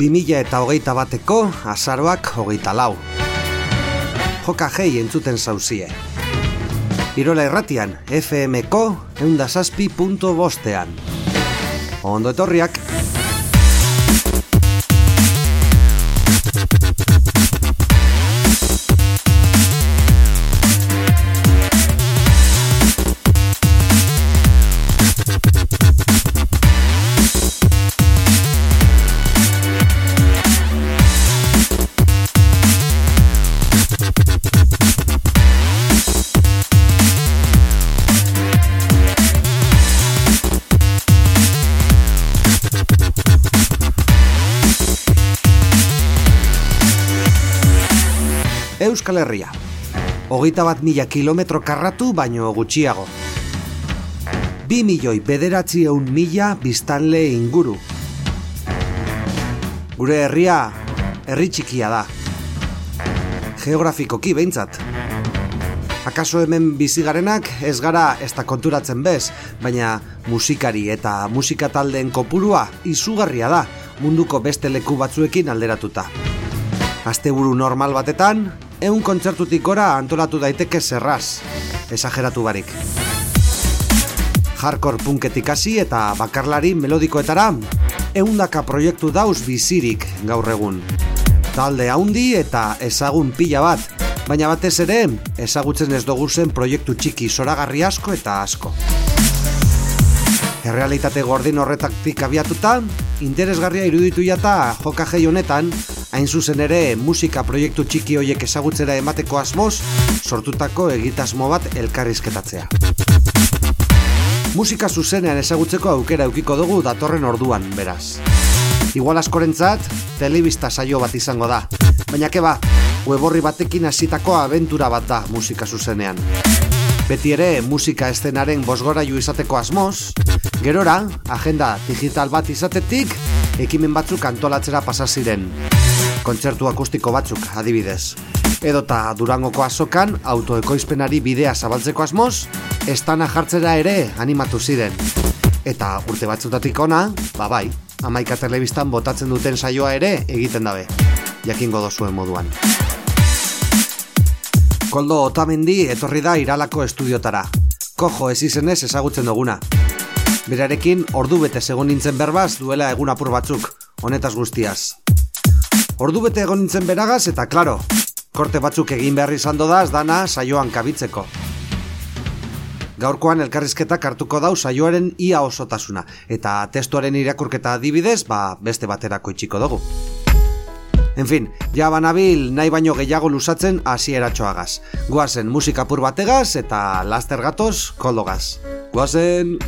2000 eta hogeita bateko azaroak hogeita lau. Joka jei entzuten zauzie. Irola erratian, FM-ko eundasazpi.bostean. Ondo etorriak! Euskal Herria. Hogeita bat mila kilometro karratu baino gutxiago. Bi milioi bederatzi eun mila biztanle inguru. Gure herria, herri txikia da. Geografikoki behintzat. Akaso hemen bizigarenak ez gara ez da konturatzen bez, baina musikari eta musika taldeen kopurua izugarria da munduko beste leku batzuekin alderatuta. Asteburu normal batetan, eun kontzertutik gora antolatu daiteke zerraz, esageratu barik. Hardcore punketik hasi eta bakarlari melodikoetara, eundaka proiektu dauz bizirik gaur egun. Talde haundi eta ezagun pila bat, baina batez ere ezagutzen ez dugu zen proiektu txiki zoragarri asko eta asko. Errealitate gordin horretaktik abiatuta, interesgarria iruditu jata joka honetan, hain zuzen ere musika proiektu txiki hoiek ezagutzera emateko asmoz, sortutako egitasmo bat elkarrizketatzea. Musika zuzenean ezagutzeko aukera eukiko dugu datorren orduan, beraz. Igual askorentzat, telebista saio bat izango da, baina keba, weborri batekin hasitako abentura bat da musika zuzenean. Beti ere musika estenaren bosgoraiu izateko asmoz, gerora, agenda digital bat izatetik, ekimen batzuk antolatzera pasa ziren. Kontzertu akustiko batzuk, adibidez. Edota Durangoko azokan autoekoizpenari bidea zabaltzeko asmoz, estana jartzera ere animatu ziren. Eta urte batzutatik ona, babai, amaika telebistan botatzen duten saioa ere egiten dabe. Jakingo dozuen moduan. Koldo Otamendi etorri da iralako estudiotara. Kojo ez izenez ezagutzen duguna. Berarekin ordu bete segon nintzen berbaz duela egun apur batzuk, honetaz guztiaz. Ordu bete egon nintzen beragaz eta klaro, korte batzuk egin behar izan dodaz dana saioan kabitzeko. Gaurkoan elkarrizketak hartuko dau saioaren ia osotasuna, eta testuaren irakurketa adibidez, ba beste baterako itxiko dugu. En fin, ja banabil nahi baino gehiago lusatzen hasieratxoagaz. Guazen musika pur bategaz eta laster gatoz koldogaz. Guazen...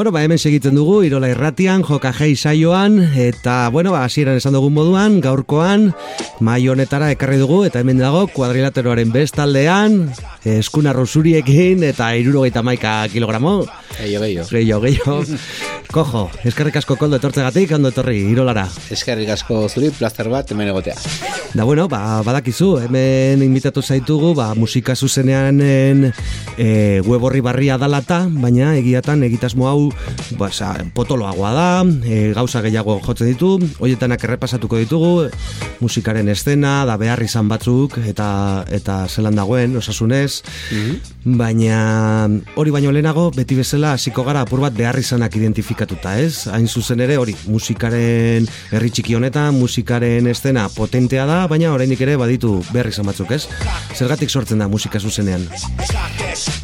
Bueno, ba, hemen segitzen dugu, Irola Irratian, Jei saioan, eta, bueno, ba, hasieran esan dugun moduan, gaurkoan, mai honetara ekarri dugu, eta hemen dago, kuadrilateroaren bestaldean, eskuna rosuriekin, eta irurogeita maika kilogramo. Geio, geio. Geio, geio. Kojo, eskerrik asko koldo etortzegatik, ondo etorri, irolara. Eskerrik asko zuri, plazer bat, hemen egotea. Da bueno, ba, badakizu, hemen invitatu zaitugu, ba, musika zuzenean e, web horri barria dalata, baina egiatan egitasmo hau ba, sa, potoloagoa da, e, gauza gehiago jotzen ditu, hoietanak errepasatuko ditugu, musikaren estena, da behar izan batzuk, eta eta zelan dagoen, osasunez, mhm. baina hori baino lehenago, beti bezala, hasiko gara apur bat behar izanak identifikatu identifikatuta, ez? Hain zuzen ere, hori, musikaren herri txiki honetan, musikaren estena potentea da, baina oraindik ere baditu berri batzuk, ez? Zergatik sortzen da musika zuzenean?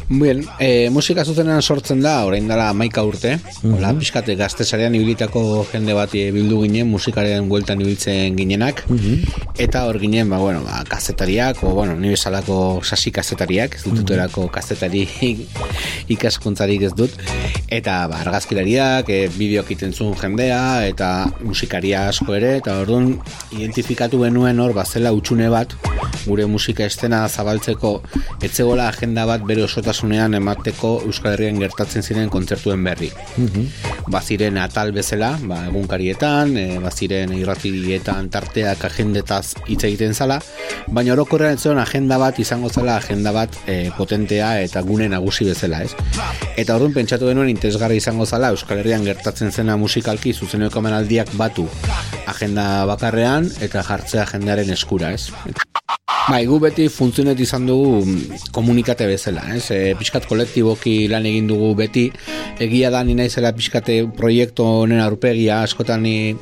Bien, e, musika zuzenean sortzen da, orain dela maika urte, mm -hmm. pixkate gaztesarean ibilitako jende bat bildu ginen, musikaren bueltan ibiltzen ginenak, mhm. eta hor ginen, ba, bueno, ba, kazetariak, o, bueno, nire salako sasi kazetariak, ez dut mm -hmm. kazetari ikaskuntzarik ez dut, eta ba, argazkilariak, e, bideoak itentzun jendea eta musikaria asko ere eta orduan identifikatu genuen hor bazela utxune bat gure musika estena zabaltzeko etzegola agenda bat bere osotasunean emateko Euskal Herrian gertatzen ziren kontzertuen berri. Mm Baziren atal bezala, ba, egunkarietan, e, baziren irratirietan tarteak agendetaz hitz egiten zala, baina orokorrean ez agenda bat izango zela agenda bat e, potentea eta gune nagusi bezala, ez? Eta orduan pentsatu denuen interesgarri izango zala Euskal Herrian gertatzen zena musikalki zuzeneko menaldiak batu agenda bakarrean eta jartzea agendaren eskura, ez? Bai, gu beti funtzionet izan dugu mm, komunikate bezala, ez? E, piskat kolektiboki lan egin dugu beti, egia da nina izela piskate proiektu honen aurpegia, askotan ni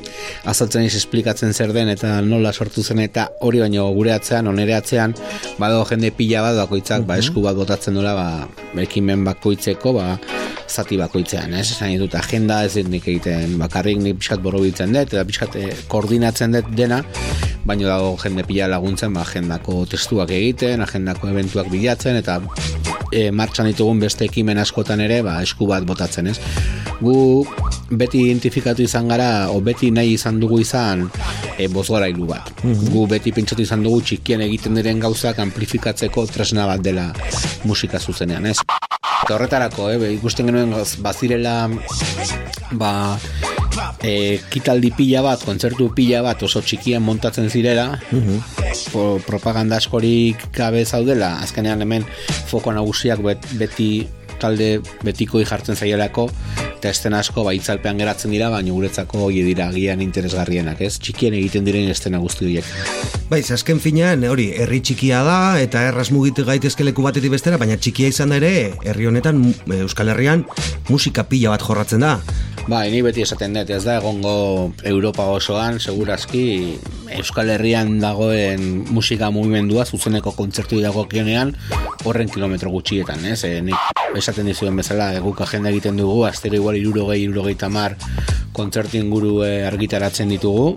azaltzen iz esplikatzen zer den eta nola sortu zen eta hori baino gure atzean, onere atzean, badago jende pila bat bakoitzak, ba, esku bat botatzen dula, ba, ekimen bakoitzeko, ba, zati bakoitzean, ez? Esan ditut, agenda ez nik egiten, bakarrik nik piskat borro biltzen dut, eta piskat eh, koordinatzen dut dena, baino dago jende pila laguntzen, ba, agendako testuak egiten, agendako eventuak bilatzen eta e, martxan ditugun beste ekimen askotan ere ba, esku bat botatzen ez. Gu beti identifikatu izan gara o beti nahi izan dugu izan e, bozgarailu bat. Mhm. Gu beti pentsatu izan dugu txikien egiten diren gauzak amplifikatzeko tresna bat dela musika zuzenean ez. Eta horretarako, eh, ikusten genuen bazirela ba, e, kitaldi pila bat, kontzertu pila bat oso txikian montatzen zirela, uh propaganda askorik gabe zaudela, azkenean hemen foko nagusiak beti talde betiko jartzen zaielako, eta esten asko baitzalpean geratzen dira, baina guretzako hori dira gian interesgarrienak, ez? Txikien egiten diren estena guzti horiek. Bai, azken finean, hori, herri txikia da, eta erraz mugitu gaitezke leku batetik bestera, baina txikia izan ere, herri honetan, Euskal Herrian, musika pila bat jorratzen da. Ba, ni beti esaten dut, ez da egongo Europa osoan, segurazki Euskal Herrian dagoen musika mugimendua, zuzeneko kontzertu dago kionean, horren kilometro gutxietan, ez? E, nik esaten dizuen bezala, eguk agenda egiten dugu, astero igual irurogei, irurogei tamar kontzertu inguru e, argitaratzen ditugu,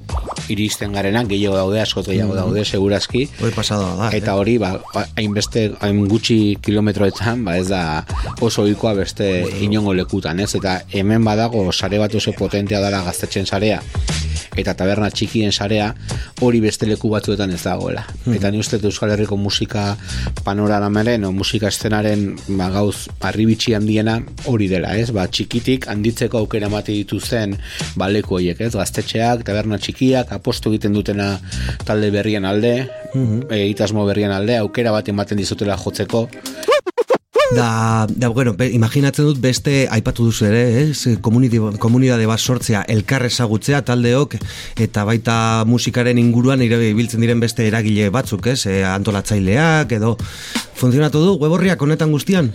iristen garenak, gehiago daude, askot gehiago mm-hmm. daude, segurazki. Hori pasada da. Eta eh? hori, ba, hainbeste, hain gutxi kilometroetan, ba, ez da oso ikoa beste inongo lekutan, ez? Eta hemen badago sare bat oso potentea dara gaztetxen sarea eta taberna txikien sarea hori beste leku batzuetan ez dagoela. Hmm. Eta ni uste Euskal Herriko musika panoramaren o musika estenaren ba, gauz arribitsi handiena hori dela, ez? Ba, txikitik handitzeko aukera emate dituzten ba, leku horiek, ez? Gaztetxeak, taberna txikiak, apostu egiten dutena talde berrien alde, mm egitasmo berrien alde, aukera bat ematen dizutela jotzeko. Da, da bueno, imaginatzen dut beste aipatu duzu ere, eh? komunidade bat sortzea, elkar ezagutzea taldeok eta baita musikaren inguruan ire biltzen diren beste eragile batzuk, ez? Eh? antolatzaileak edo funtzionatu du weborriak honetan guztian?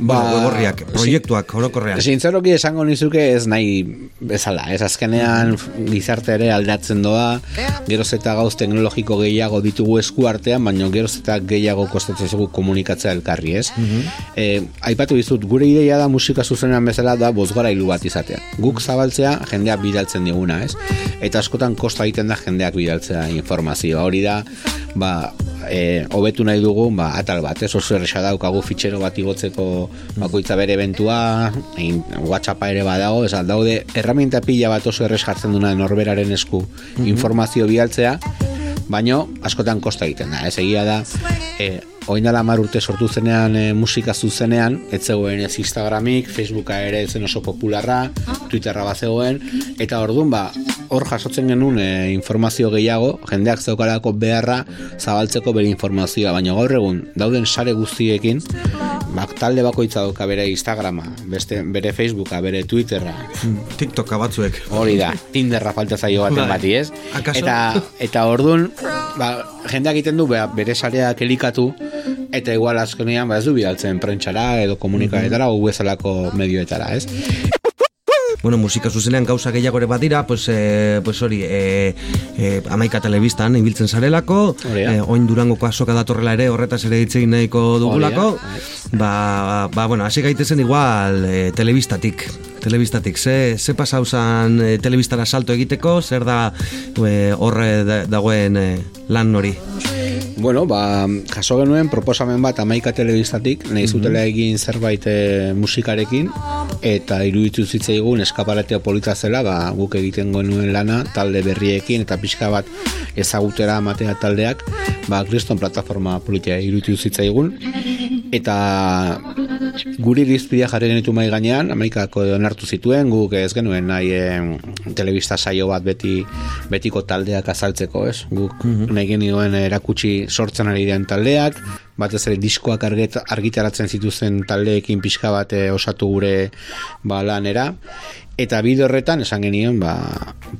Ba, weborriak, proiektuak, orokorrean. Zintzeroki esango nizuke ez nahi bezala, ez azkenean gizarte ere aldatzen doa, geroz eta gauz teknologiko gehiago ditugu esku artean, baina geroz eta gehiago kostatzen zugu komunikatzea elkarri, ez? Mhm. E, aipatu dizut, gure ideia da musika zuzenean bezala da bozgarailu bat izatea. Guk zabaltzea jendeak bidaltzen diguna, ez? Eta askotan kosta egiten da jendeak bidaltzea informazioa. Hori da, ba, e, hobetu nahi dugu, ba, atal bat, ez? Oso erresa daukagu fitxero bat igotzeko bakoitza bere eventua, in, whatsappa ere badago, ez daude, erraminta pila bat oso erres jartzen duna norberaren esku informazio bidaltzea, baino askotan kosta egiten da, ez egia da, e, oin dala mar urte sortu zenean e, musika zuzenean, ez zegoen ez Instagramik, Facebooka ere zen oso popularra, Twitterra bat zegoen, eta orduan ba, hor jasotzen genuen e, informazio gehiago, jendeak zeukalako beharra zabaltzeko bere informazioa, baina gaur egun dauden sare guztiekin, bak, talde bakoitza dauka bere Instagrama, beste, bere Facebooka, bere Twitterra, TikToka batzuek. hori da, Tinderra falta zaio baten Bai. bati, ez? Akaso? Eta, eta orduan, ba, jendeak egiten du bea, bere sareak elikatu, eta igual azkenean ba, ez du bidaltzen prentxara edo komunikaetara o bezalako medioetara, ez? Bueno, musika zuzenean gauza gehiago ere badira, pues, eh, pues hori, eh, eh, amaika telebistan ibiltzen zarelako, eh, oin durangoko asoka datorrela ere, horretaz ere hitz egin nahiko dugulako, ba, ba, bueno, hasi gaitezen igual eh, telebistatik, telebistatik, ze, ze pasau zan eh, telebistara salto egiteko, zer da horre da- dagoen eh, lan hori? Bueno, ba, jaso genuen proposamen bat amaika telebistatik, nahi zutela egin zerbait e, musikarekin, eta iruditu zitzaigun eskaparatea polita zela, ba, guk egiten genuen lana, talde berriekin, eta pixka bat ezagutera matea taldeak, ba, kriston plataforma politia iruditu zitzaigun, eta guri irizpidea jarri genitu mai gainean, Amerikako onartu zituen, guk ez genuen nahi em, telebista saio bat beti betiko taldeak azaltzeko, ez? Guk nahi genioen erakutsi sortzen ari diren taldeak, batez ere diskoak arget, argitaratzen zituzten taldeekin pixka bat eh, osatu gure ba, lanera, eta bide horretan esan genien ba,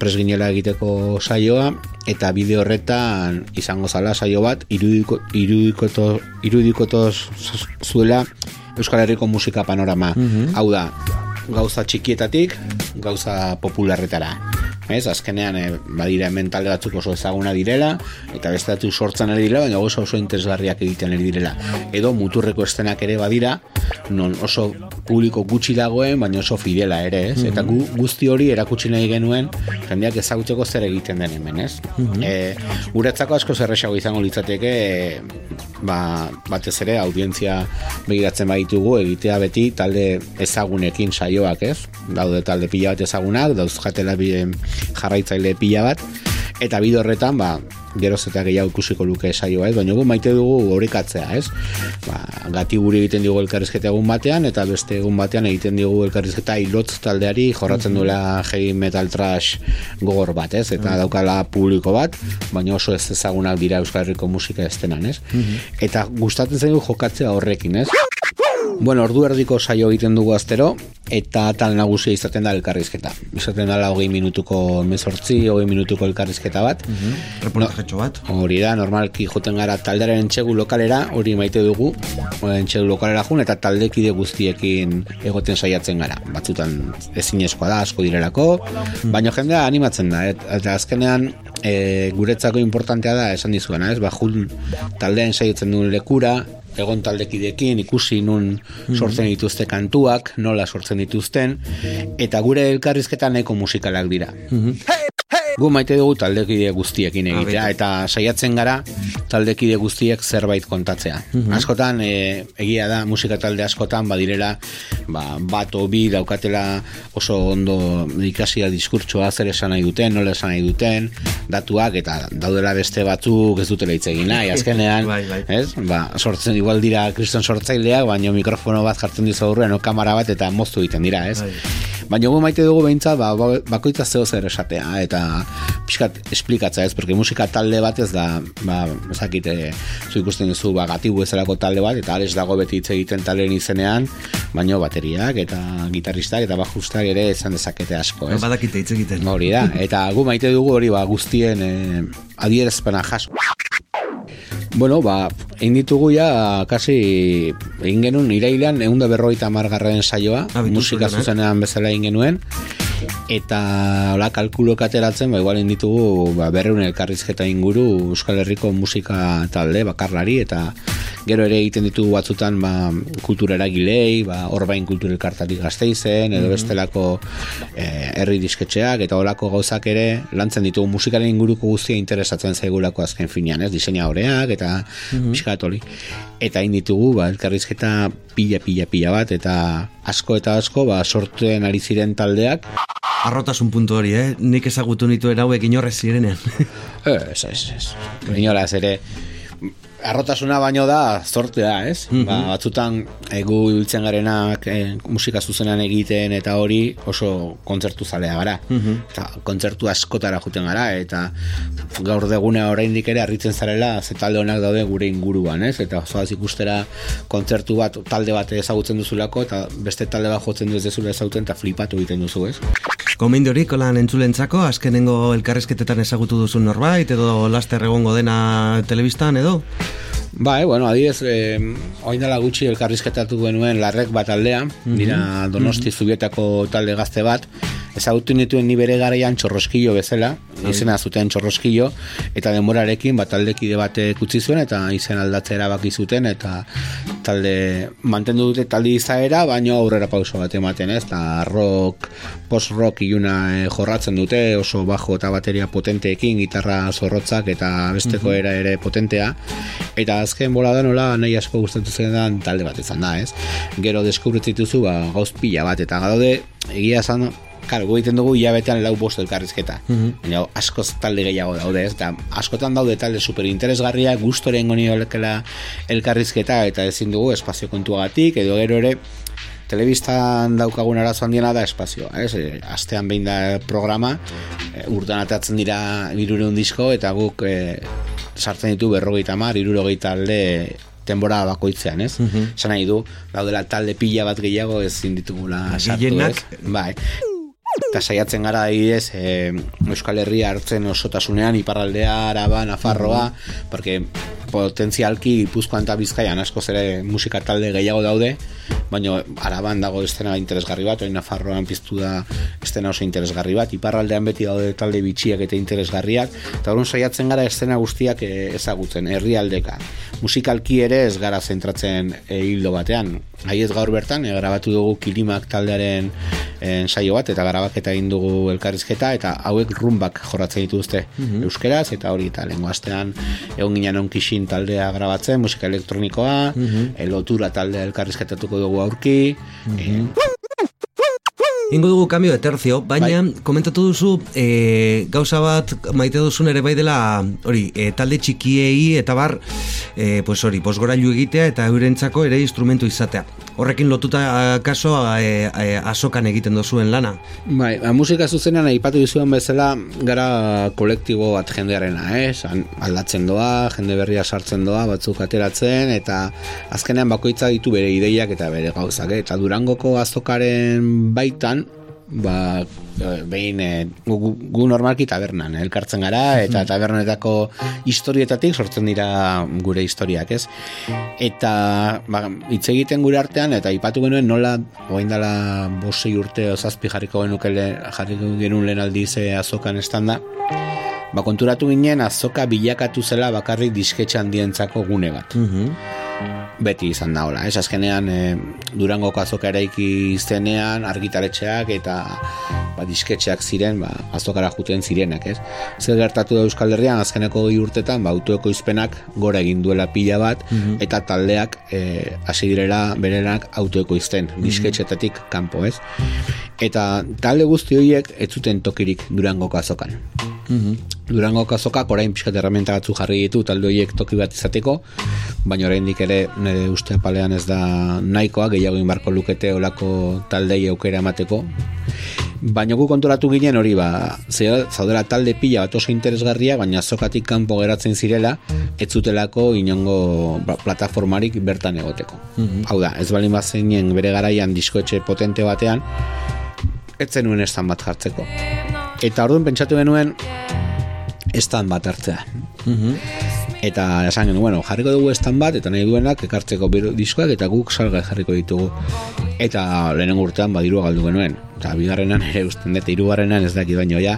presginela egiteko saioa eta bide horretan izango zala saio bat irudiko, irudikoto, irudikotos zuela Euskal Herriko musika panorama. Hau da gauza txikietatik gauza popularretara Ez, azkenean e, badira hemen talde batzuk oso ezaguna direla eta beste batzuk sortzen ari direla baina oso oso interesgarriak egiten ari direla. Edo muturreko estenak ere badira non oso publiko gutxi dagoen baina oso fidela ere ez? Eta gu, guzti hori erakutsi nahi genuen jendeak ezagutzeko zer egiten den hemen ez? E, guretzako asko zerrexago izango litzateke e, ba, batez ere audientzia begiratzen baditugu egitea beti talde ezagunekin saioak ez? Daude talde pila bat ezagunak dauzkatela bi, jarraitzaile pila bat. Eta bide horretan ba geroz eta gehiago ikusiko luke saioa, ez? Baina gu maite dugu orekatzea, ez? Ba, gati guri egiten dugu elkarrizketa egun batean, eta beste egun batean egiten dugu elkarrizketa ilotz taldeari jorratzen duela heavy metal trash gogor bat, ez? Eta daukala publiko bat, baina oso ez ezagunak dira Euskal Herriko musika estenan, ez? Eta gustatzen zaigu jokatzea horrekin, ez? Bueno, ordu erdiko saio egiten dugu aztero, eta tal nagusia izaten da elkarrizketa. Izaten dala hogei minutuko mezortzi, hogei minutuko elkarrizketa bat. Reportajetxo bat. Hori da, normalki joten gara taldearen entxegu lokalera, hori maite dugu, entxegu lokalera jun, eta taldekide guztiekin egoten saiatzen gara. Batzutan ezinezkoa da, asko direlako, baina jendea animatzen da, et, eta azkenean e, guretzako importantea da, esan dizuena, ez, ba, jun taldean saiatzen duen lekura, egon taldekidekin ikusi nun sortzen dituzte kantuak, nola sortzen dituzten, eta gure elkarrizketa nahiko musikalak dira. Gu maite dugu taldekide guztiekin egitea, eta saiatzen gara taldekide guztiek zerbait kontatzea. Askotan, e, egia da, musika talde askotan, badirela, ba, bat o bi daukatela oso ondo ikasia diskurtsoa zer esan nahi duten, nola esan nahi duten, datuak, eta daudela beste batzuk ez dutela hitz egin nahi, azkenean, Bai, bai. ez? Ba, sortzen igual dira kriston sortzaileak, baina mikrofono bat jartzen dizu aurrean, o kamera bat, eta moztu egiten dira, ez? Bai. Baina gu maite dugu behintzat, ba, ba- bakoitza zeo zer esatea, eta pixkat esplikatza ez, porque musika talde bat ez da, ba, ezakit, e, zu ikusten duzu, ba, gatibu ezalako talde bat, eta ales dago beti hitz egiten taldeen izenean, baino bateriak, eta gitarristak, eta bajustak ere esan dezakete asko, ez? Badakite hitz egiten. Hori da, eta gu maite dugu hori ba, guztien e, adierazpena jaso. Bueno, ba, egin ditugu ja, kasi, egin genuen irailean, egun da berroita margarren saioa, Ah, musika zuzenean bezala egin genuen, eta hola kalkuloak ateratzen, ba, igual egin ditugu ba, berreun elkarrizketa inguru Euskal Herriko musika talde bakarlari, eta Gero ere egiten ditugu batzutan ba, kultura eragilei, ba, orbain kultura elkartatik gazteizen, edo bestelako eh, herri disketxeak, eta olako gauzak ere lantzen ditugu musikaren inguruko guztia interesatzen zaigulako azken finean, ez? Diseina horeak, eta mm hori. Eta hain ditugu, ba, elkarrizketa pila, pila, pila bat, eta asko eta asko, ba, sortuen ari ziren taldeak. Arrotasun puntu hori, eh? Nik ezagutu nitu erauek inorrez zirenean. ez, ez, ez. Inoraz ere, arrotasuna baino da zortea, ez? Mm ba, batzutan egu ibiltzen garenak e, musika zuzenan egiten eta hori oso kontzertu zalea gara. Mm Eta kontzertu askotara juten gara eta gaur degune oraindik ere harritzen zarela ze talde honak daude gure inguruan, ez? Eta zoaz ikustera kontzertu bat talde bat ezagutzen duzulako eta beste talde bat jotzen du ez dezula ezagutzen eta flipatu egiten duzu, ez? Gomendio hori kolan entzulentzako, azkenengo elkarrezketetan ezagutu duzu norbait edo laster egongo dena telebistan edo? Ba, eh, bueno, adiez, eh, oin dela gutxi elkarrizketatu genuen larrek bat aldea, mm dira donosti zubietako talde gazte bat, ezagutu nituen ni bere garaian txorroskillo bezala, izena zuten txorroskillo, eta demorarekin bat taldekide bat utzi zuen, eta izen aldatzea erabaki zuten, eta talde mantendu dute talde izaera, baino aurrera pauso bat ematen, ez, eta rock, post-rock iluna eh, jorratzen dute, oso bajo eta bateria potenteekin, gitarra zorrotzak eta besteko era ere potentea, eta azken bola da nola nahi asko gustatu zen talde bat izan da, ez? Gero deskubritzituzu ba, gauz pila bat, eta gaude, egia esan, Claro, gu egiten dugu hilabetean lau bost elkarrizketa. Mm -hmm. askoz talde gehiago daude, ez? Da, askotan daude talde superinteresgarria, gustoren goni elkarrizketa, eta ezin dugu espazio kontuagatik, edo gero ere, telebistan daukagun arazo handiena da espazioa, ez? E, astean behin da programa, e, urtan atatzen dira irureun disko, eta guk e, sartzen ditu berrogeita mar, irurogeita alde denbora bakoitzean, ez? Mm nahi du, daudela talde pila bat gehiago ez ditugula sartu, ez? Bai. Eta saiatzen gara adibidez e, Euskal Herria hartzen osotasunean Iparraldea, Araba, Nafarroa Porque potentzialki Ipuzkoan eta Bizkaian asko zere musika talde gehiago daude Baina Araban dago estena interesgarri bat Oin Nafarroan piztu da estena oso interesgarri bat. Iparraldean beti daude talde bitxiak eta interesgarriak Eta horren saiatzen gara estena guztiak eh, ezagutzen Herrialdeka. Musikalki ere ez gara zentratzen e, hildo batean. Haiez gaur bertan, e, grabatu dugu Kilimak taldearen ensaio bat eta grabaketa egin dugu elkarrizketa eta hauek rumbak jorratzen dituzte mm euskeraz eta hori eta lengo astean egon ginen onkixin taldea grabatzen musika elektronikoa mm -hmm. elotura taldea elkarrizketatuko dugu aurki mm Ingo dugu kambio de terzio, baina bai. komentatu duzu e, gauza bat maite duzun ere bai dela hori, e, talde txikiei eta bar e, pues hori, posgorailu egitea eta eurentzako ere instrumentu izatea. Horrekin lotuta kaso e, e, asokan egiten duzuen lana. Bai, a, musika zuzenean aipatu duzuen bezala gara kolektibo bat jendearena, eh? aldatzen doa, jende berria sartzen doa, batzuk ateratzen eta azkenean bakoitza ditu bere ideiak eta bere gauzak, eh? eta durangoko azokaren baitan ba, behin e, gu, gu normalki tabernan eh, elkartzen gara eta tabernetako historietatik sortzen dira gure historiak, ez? Eta ba, hitz egiten gure artean eta ipatu genuen nola orain dela bosei urte ozazpi jarriko genuke jarriko genuen lehen aldiz azokan estanda ba, konturatu ginen azoka bilakatu zela bakarrik disketxe handientzako gune bat. Mm beti izan da hola. Ez azkenean e, Durango azoka eraiki zenean argitaretxeak eta ba, disketxeak ziren ba, azokara juten zirenak, ez? Zer gertatu da Euskal Herrian azkeneko gehi urtetan ba, autoeko izpenak gora egin duela pila bat mhm. eta taldeak e, hasi direla berenak autoeko izten, mhm. disketxetatik kanpo, ez? Eta talde guzti horiek ez zuten tokirik Durango azokan. Mm Durango kazokak orain pixkat erramenta batzu jarri ditu talde horiek toki bat izateko, baina oraindik ere nire uste palean ez da nahikoa, gehiago inbarko lukete olako taldei aukera emateko. Baina gu konturatu ginen hori ba, zaudela talde pila bat oso interesgarria, baina azokatik kanpo geratzen zirela, ez zutelako inongo ba, plataformarik bertan egoteko. Mm Hau da, ez balin bat bere garaian diskoetxe potente batean, ez zenuen estan bat jartzeko. Eta orduan pentsatu genuen estan bat hartzea. Mm Eta esan genuen, bueno, jarriko dugu estan bat, eta nahi duenak ekartzeko diskoak, eta guk salga jarriko ditugu. Eta lehenen urtean badiru galdu genuen. Eta bigarrenan ere usten dut, hirugarrenan ez dakit baino ja,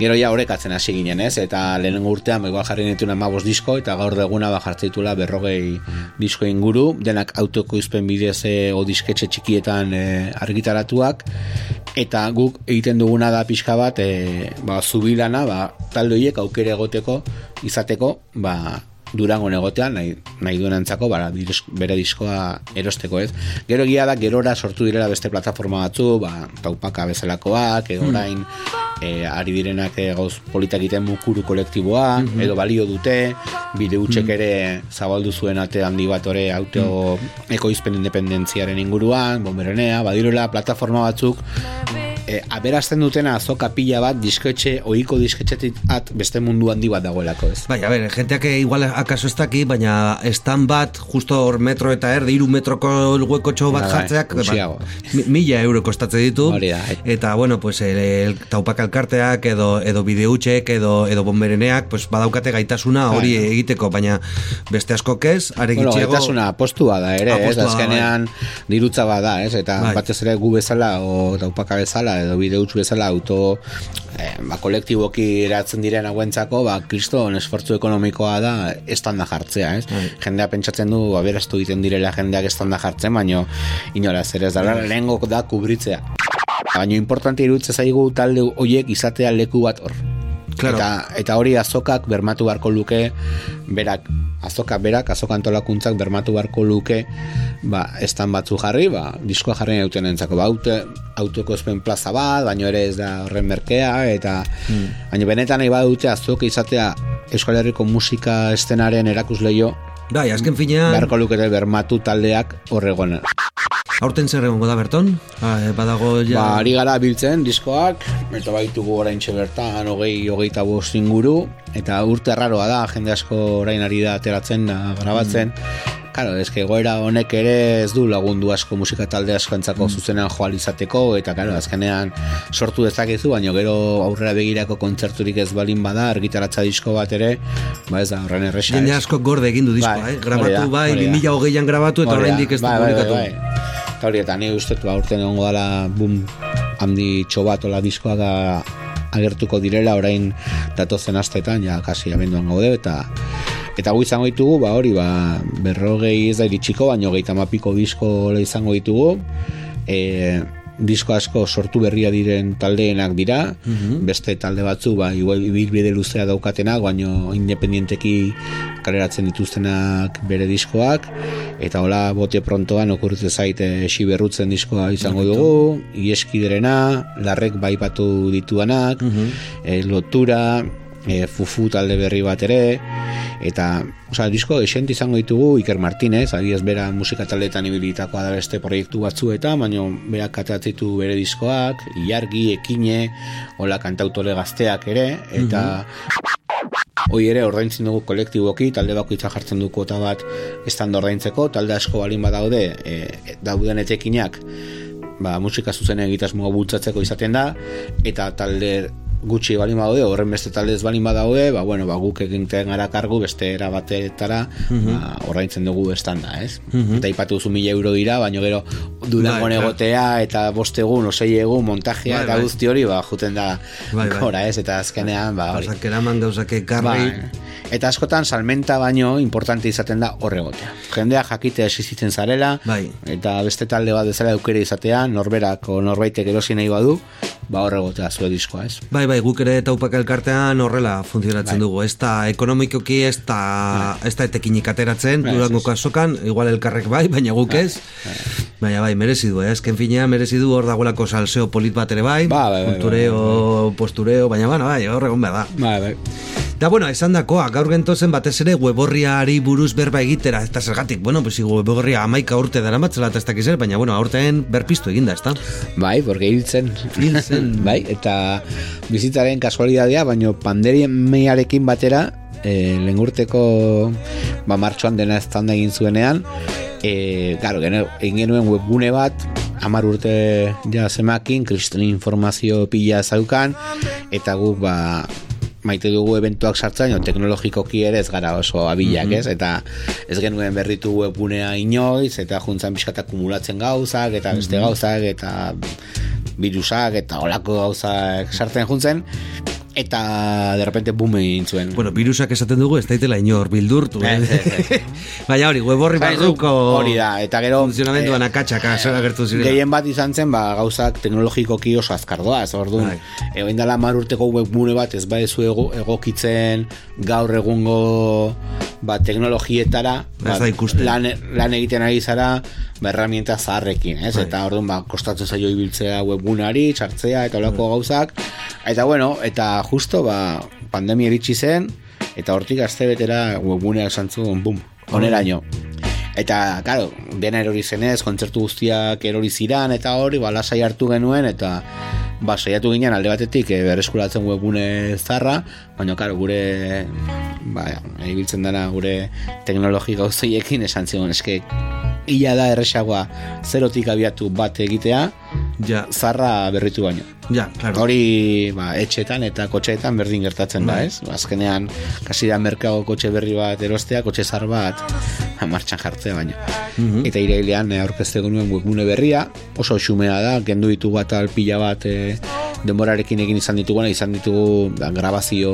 gero ja horrekatzen hasi ginen ez, eta lehenengo urtean igual jarri nituen amabos disko, eta gaur deguna ba jartzeitula berrogei disko inguru, denak autoko izpen bidez e, o disketxe txikietan e, argitaratuak, eta guk egiten duguna da pixka bat, e, ba, zubilana, ba, talde horiek aukere egoteko, izateko, ba, durango negotean nahi, nahi duen antzako bara, bere diskoa erosteko ez gero egia da gerora sortu direla beste plataforma batzu ba, taupaka bezalakoak edo hmm. orain e, ari direnak e, gauz politak egiten mukuru kolektiboa hmm. edo balio dute bide utxek hmm. ere zabaldu zuen ate handi bat ore auto ekoizpen independentziaren inguruan bomberenea, badirela plataforma batzuk e, aberazten dutena azoka pila bat disketxe, oiko disketxetik at beste mundu handi bat dagoelako ez. Bai, a ber, jenteak igual akaso ez daki, baina estan bat, justo hor metro eta erdi, iru metroko hueko txo bat bai, jartzeak, ba, mila euro kostatze ditu, Maria, eta bueno, pues, el, el taupak alkarteak, edo, edo bideutxek, edo, edo bombereneak, pues, badaukate gaitasuna hori bai. egiteko, baina beste asko kez, are bueno, gaitasuna postua da ere, ez, azkenean bai. dirutza bada, ez, eta bai. batez ere gu bezala, o taupaka bezala, edo bide utzu bezala auto eh, ba, kolektiboki eratzen diren hauentzako ba, kriston esfortzu ekonomikoa da estanda jartzea, ez? Bai. Jendea pentsatzen du, aberastu egiten direla jendeak estanda jartzen, baino inola zer ez da, lehengo da kubritzea. Baina importante irutze zaigu talde horiek izatea leku bat hor. Claro. Eta, eta hori azokak bermatu beharko luke berak azoka berak, azoka antolakuntzak bermatu beharko luke ba, estan batzu jarri, ba, diskoa jarri nahi entzako, ba, auto, autoko ezpen plaza bat, baino ere ez da horren merkea, eta hmm. baino benetan nahi badute azoka izatea Euskal Herriko musika estenaren erakusleio Bai, azken finean... Beharko lukete bermatu taldeak horregoen. Aurten zer egongo da berton? Ba, eh, badago ja... Ba, ari gara biltzen diskoak, eta baitugu orain bertan, hogei, hogei eta inguru, eta urte erraroa da, jende asko orain ari da ateratzen, da, grabatzen. Mm. Claro, es que goera honek ere ez du lagundu asko musika talde asko entzako mm. zuzenean joal izateko, eta claro, azkenean sortu dezakezu, baina gero aurrera begirako kontzerturik ez balin bada, argitaratza disko bat ere, ba ez da, horren erresa. Jende asko gorde egin du diskoa, bai, eh? grabatu bai, 2008an grabatu, eta oraindik ez du bai, bai, bai, bai eta hori eta nire uste ba, urten egongo dala bum handi txobatola diskoa da agertuko direla orain datozen astetan ja kasi abenduan gaude eta eta gu izango ditugu ba hori ba berrogei ez da iritsiko baino gehi tamapiko disko izango ditugu. E, disko asko sortu berria diren taldeenak dira, mhm. beste talde batzu ba igual ibilbide luzea daukatenak, baino independenteki kaleratzen dituztenak bere diskoak. Eta hola bote prontoan okurritzen zaite xiberrutzen diskoa izango dugu, ieskiderena, larrek baipatu dituanak, mm lotura, e, fufu talde berri bat ere eta oza, disko esent izango ditugu Iker Martinez, adiez bera musika taldetan ibilitakoa da beste proiektu batzu eta baino berak katatzitu bere diskoak iargi, ekine hola kantautore gazteak ere eta mm Hoi ere ordaintzen dugu kolektiboki, talde bakoitza jartzen dugu eta bat estando ordaintzeko, talde asko balin badaude, e, dauden etekinak, ba, musika zuzen egitasmoa bultzatzeko izaten da, eta talde gutxi balin badaude, horren beste talde ez balin badaude, ba, bueno, ba, guk egintzen gara kargu beste erabatetara mm -hmm. ba, oraintzen dugu estanda, ez? Mm Eta ipatu duzu mila euro dira, baina gero durango bai, negotea eta bost egun, osei egun, montajea bai, eta bai. guzti hori, ba, juten da bai, bai. gora, ez? Eta azkenean, ba, hori. Osak eraman gauzak ekarri. Eta askotan salmenta baino importante izaten da horregotea. Jendea jakite esizitzen zarela, bai. eta beste talde bat dezala eukere izatea, norberak o norbaitek erosi nahi badu, ba horregotea zure diskoa, ez? Bai, bai, guk ere taupak elkartean horrela funtzionatzen bai. dugu. Ez da ekonomikoki ez da, bai. ez da etekinik ateratzen, bai, durango kasokan, igual elkarrek bai, baina guk bai, ez. Bai. Baina bai, merezi du, eh? ezken finea merezi du hor dagoelako salseo polit bat ere bai, bai, bai, bai postureo, baina baina bai, hor egon behar da. Bai, bai. Da bueno, esan dakoa, gaur gentozen batez ere weborriari buruz berba egitera, eta zergatik, bueno, pues weborria amaika urte dara matzela eta ez dakiz baina bueno, aurten berpiztu eginda, ez da? Bai, porque hiltzen. Hiltzen. bai, eta bizitaren kasualidadea, baina panderien meiarekin batera, e, lengurteko ba, martxoan dena ez egin zuenean, e, garo, egin genuen webgune bat, amar urte ja zemakin, kriston informazio pila zaukan, eta guk ba, maite dugu eventuak sartzen, jo, teknologikoki ere ez gara oso abilak, mm ez? Eta ez genuen berritu webunea inoiz, eta juntzan bizkat akumulatzen gauzak, eta beste mm gauzak, eta virusak eta olako gauzak sartzen juntzen, eta de repente boom egin zuen. Bueno, virusak esaten dugu, ez daitela inor bildurtu. Eh? Baina hori, web horri barruko hori da, eta gero funtzionamenduan eh, akatsak zera gertu ziren. Gehien bat izan zen, ba, gauzak teknologikoki oso azkardoa, ez orduan. Bai. Egin dela mar urteko webmune bat, ez badezu ego, egokitzen gaur egungo ba, teknologietara ba, lan, lan egiten ari zara ba, herramienta zaharrekin, ez? Bai. Eta orduan, ba, kostatzen zaio ibiltzea webgunari, txartzea, eta olako bai. gauzak. Eta bueno, eta justo, ba, pandemia eritxi zen, eta hortik azte betera webgunea esan zuen, bum, oneraino. Eta, claro, dena erori zenez, kontzertu guztiak erori ziran, eta hori, ba, lasai hartu genuen, eta ba, saiatu ginen alde batetik e, berreskuratzen webgune zarra, baina, karo, gure ba, ibiltzen dana gure teknologi gauzeiekin esan zion, eske ia da erresagoa zerotik abiatu bat egitea, ja. zarra berritu baino. Ja, claro. Hori ba, etxetan eta kotxeetan berdin gertatzen da, bai. ez? Azkenean, kasi da merkago kotxe berri bat erostea, kotxe zar bat martxan jartzea baino. Mm Eta irailean eh, aurkezteko nuen webgune berria, oso xumea da, gendu ditu bat alpila bat e, denborarekin egin izan ditugu, izan ditugu ba, grabazio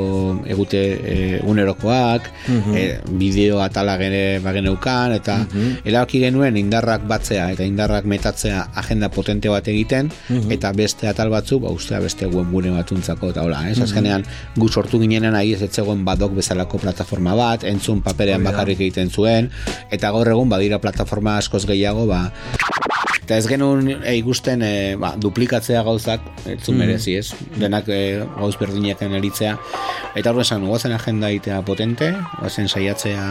egute e, unerokoak, mm bideo atala gene bageneukan, eta mm erabaki genuen indarrak batzea eta indarrak metatzea agenda potente bat egiten, eta beste atal batzu, ba, ustea beste webgune batuntzako, eta hola, ez? Azkenean, gu sortu ginenen ahi ez etzegoen badok bezalako plataforma bat, entzun paperean bakarrik egiten zuen, eta gaur egun badira plataforma askoz gehiago, ba, Eta ez genuen e, ikusten e, ba, duplikatzea gauzak, ez mm. merezi ez, denak e, gauz berdinak eritzea. Eta hori esan, guazen agenda itea potente, guazen saiatzea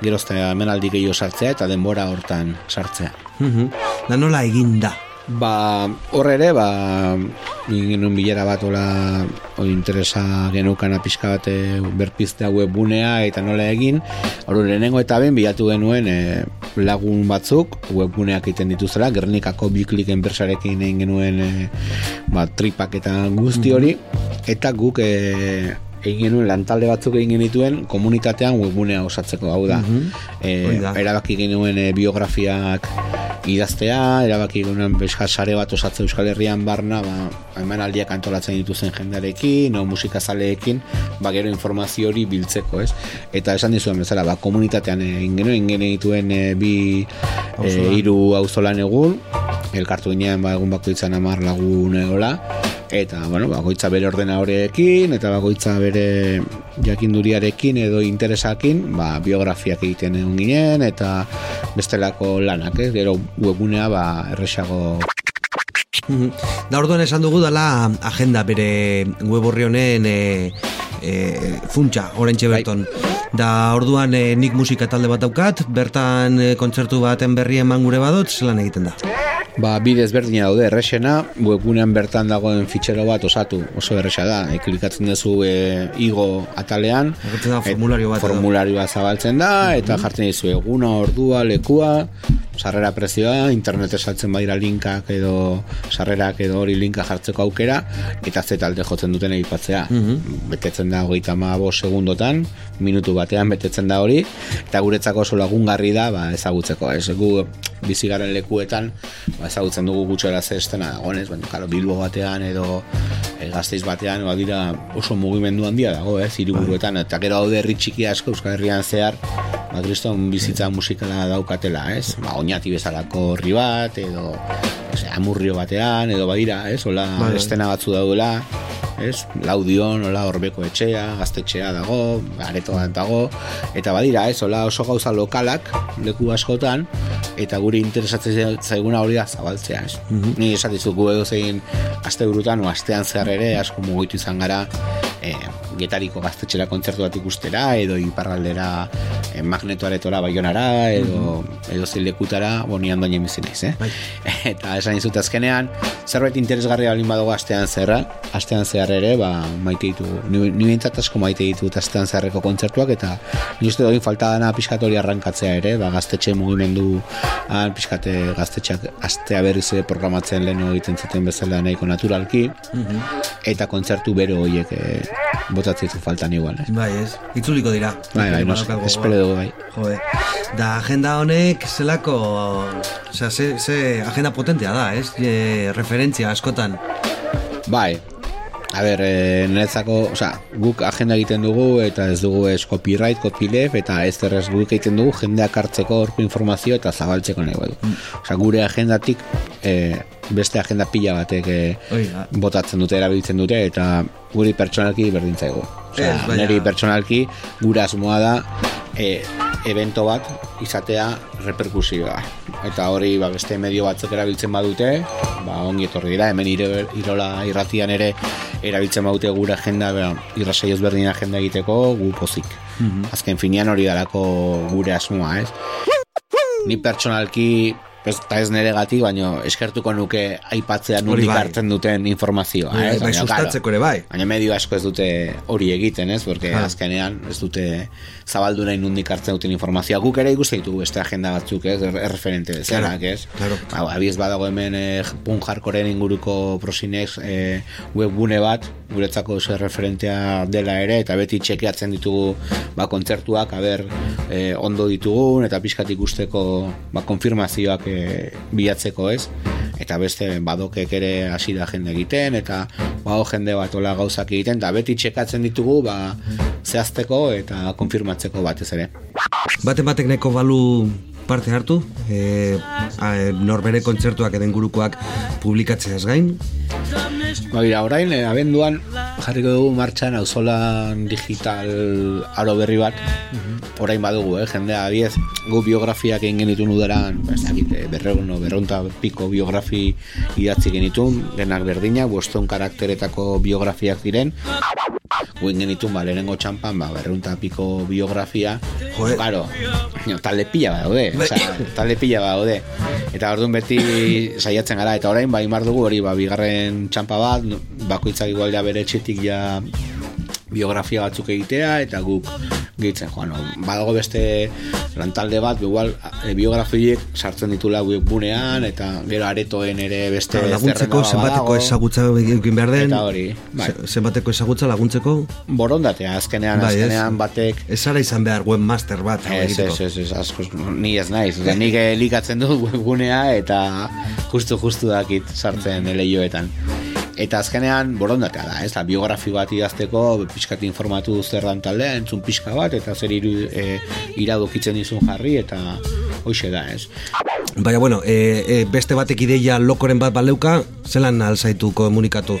geroztea menaldi gehiago sartzea eta denbora hortan sartzea. Mm -hmm. Da nola eginda? Ba, horre ere, ba, genuen bilera bat ola o interesa genukan apizka bat eh, berpiztea webbunea eta nola egin. Hor lehenengo eta ben bilatu genuen e, lagun batzuk webguneak egiten dituzela, Gernikako biklik enpresarekin egin genuen e, ba, tripak eta guzti hori, eta guk e, egin genuen lantalde batzuk egin genituen komunitatean webgunea osatzeko hau da. Mm -hmm. erabaki genuen e, biografiak idaztea, erabaki genuen sare bat osatze Euskal Herrian barna, ba, eman aldiak antolatzen dituzen jendarekin, no, musika zaleekin, ba, gero informazio hori biltzeko, ez? Eta esan dizuen bezala, ba, komunitatean egin genuen, genituen e, bi e, iru auzolan egun, elkartu ginean ba, egun bako izan amar lagun egola, eta bueno, bakoitza bere ordena horrekin eta bakoitza bere jakinduriarekin edo interesakin ba, biografiak egiten egon ginen eta bestelako lanak, ez? gero webunea ba, erresago. Da orduan esan dugu dela agenda bere web horri honen e, e, funtsa, orentxe bai. berton. Da orduan e, nik musika talde bat daukat, bertan e, kontzertu baten berri eman gure badot, zelan egiten da? Ba, bidez berdina daude, errexena, webgunean bertan dagoen fitxero bat osatu, oso errexa da, e, klikatzen duzu e, igo atalean, da, formulario bat, formulario bat zabaltzen da, eta jartzen dizu eguna, ordua, lekua, sarrera prezioa, internet esaltzen badira linkak edo sarrerak edo hori linka jartzeko aukera, eta zetalde jotzen duten egipatzea. Mm Betetzen da hogeita ma segundotan, minutu batean betetzen da hori, eta guretzako oso lagungarri da ba, ezagutzeko. Ez gu bizigaren lekuetan, ba, ezagutzen dugu gutxera zestena dagoenez, baina karo, bilbo batean edo e, gazteiz batean, ba, dira oso mugimendu handia dago, ez, iriburuetan, eta gero hau derri txiki asko Euskal Herrian zehar, ba, kriston bizitza musikala daukatela, ez, ba, oinati bezalako horri bat, edo, ez, amurrio batean, edo badira, ez, hola, bai. estena batzu daudela, ez? Laudion, hola, horbeko etxea, gaztetxea dago, areto bat dago, eta badira, ez? Hola, oso gauza lokalak, leku askotan, eta guri interesatzen zaiguna hori da zabaltzea, ez? Mm Ni esatizu gu edo zein aste burutan, o astean zehar ere, asko mugitu izan gara, e, getariko gaztetxera kontzertu bat ikustera, edo iparraldera e, magnetoaretora baionara, edo, mm edo zein lekutara, bonian doinen bizinez, eh? Bai. Eta esan izut azkenean, zerbait interesgarria balin badago astean zerra, astean zehar ere, ba, maite ditu, ni, ni asko maite ditu astean zeharreko kontzertuak, eta ni uste doi falta dana piskatori arrankatzea ere, ba, gaztetxe mugimendu, han piskate gaztetxeak astea berriz programatzen lehen egiten zuten bezala nahiko naturalki, mm eta kontzertu bero horiek e, botatzen faltan igual, Bai, ez, itzuliko dira. Bai, bai, espero dugu bai. Joe. Da agenda honek zelako, osea, ze, ze agenda potentea da, ez? E, referentzia askotan. Bai, A ber, e, niretzako, oza, guk agenda egiten dugu eta ez dugu ez copyright, copyleft eta ez errez guk egiten dugu jendeak hartzeko orku informazio eta zabaltzeko nahi badu. Oza, gure agendatik e, beste agenda pila batek e, botatzen dute, erabiltzen dute eta guri pertsonalki berdintzaigu. Oza, Ez, baina- niri pertsonalki gure asmoa da e, evento bat izatea reperkusioa. Eta hori ba, beste medio batzuk erabiltzen badute, ba, ongi etorri dira, hemen irola irratian ere erabiltzen badute gure agenda, ba, irrasai ezberdin agenda egiteko, gu pozik. Azken finean hori dalako gure asmoa, ez? Ni pertsonalki eta ez nire gati, baino eskertuko nuke aipatzea nondik bai. hartzen duten informazioa. Bai, ez? bai, Baina, sustatzeko ere bai. Baina medio asko ez dute hori egiten, ez? Porque Ha. azkenean ez dute zabaldu nahi nondik hartzen duten informazioa. Guk ere ikusten ditugu beste agenda batzuk, ez? Er- Erreferente bezalak, Claro, ez? claro. Ba, abiez badago hemen eh, pun jarkoren inguruko prosinex eh, webgune bat, guretzako oso referentea dela ere, eta beti txekeatzen ditugu ba, kontzertuak, aber, eh, ondo ditugun, eta pixkat ikusteko ba, konfirmazioak bilatzeko, ez? Eta beste badokek ere hasi da jende egiten, eta bago jende bat ola gauzak egiten, eta beti txekatzen ditugu, ba, zehazteko eta konfirmatzeko batez ere. Baten batek neko balu parte hartu, e, a, e, norbere kontzertuak edo ingurukoak publikatzeaz gain. Ba, bira, orain, eh, abenduan jarriko dugu martxan auzolan digital aro berri bat. Orain badugu, eh, jendea. Abiez, gu biografiak egin genitun udaran, ba, ez dakit, eh, berreun o berreunta piko biografi idatzi genitun, denak berdina, boston karakteretako biografiak diren, guen genitun, ba, lehenengo txampan, ba, berreunta piko biografia, Joe. Claro, no, talde pila badaude, Bai. osea, talde pila badaude. Eta orduan beti saiatzen gara, eta orain, ba, imar dugu hori, ba, bigarren txampa bat, bakoitzak igualdea bere etxetik ja biografia batzuk egitea, eta guk gehitzen, joan, no, badago beste lantalde bat, igual, e, biografiek sartzen ditula webgunean, eta gero aretoen ere beste Claro, laguntzeko zenbateko ezagutza egin behar den. Eta hori, bai. ze- Zenbateko ezagutza laguntzeko. borondatea, azkenean, Bai, ez. azkenean batek Ez zara izan behar webmaster bat. Ez, ez, ez, ez, askoz, ni ez naiz, Osea, nik elikatzen dut webgunea eta justu justu dakit sartzen eleioetan. Eta azkenean borondatea da, ez da, biografi bat idazteko, pixkat informatu zer dan taldea, entzun pixka bat, eta zer iru, e, iradokitzen dizun jarri, eta hoxe da, ez. Baina, bueno, e, e, beste batek ideia lokoren bat baleuka, zelan alzaitu komunikatu.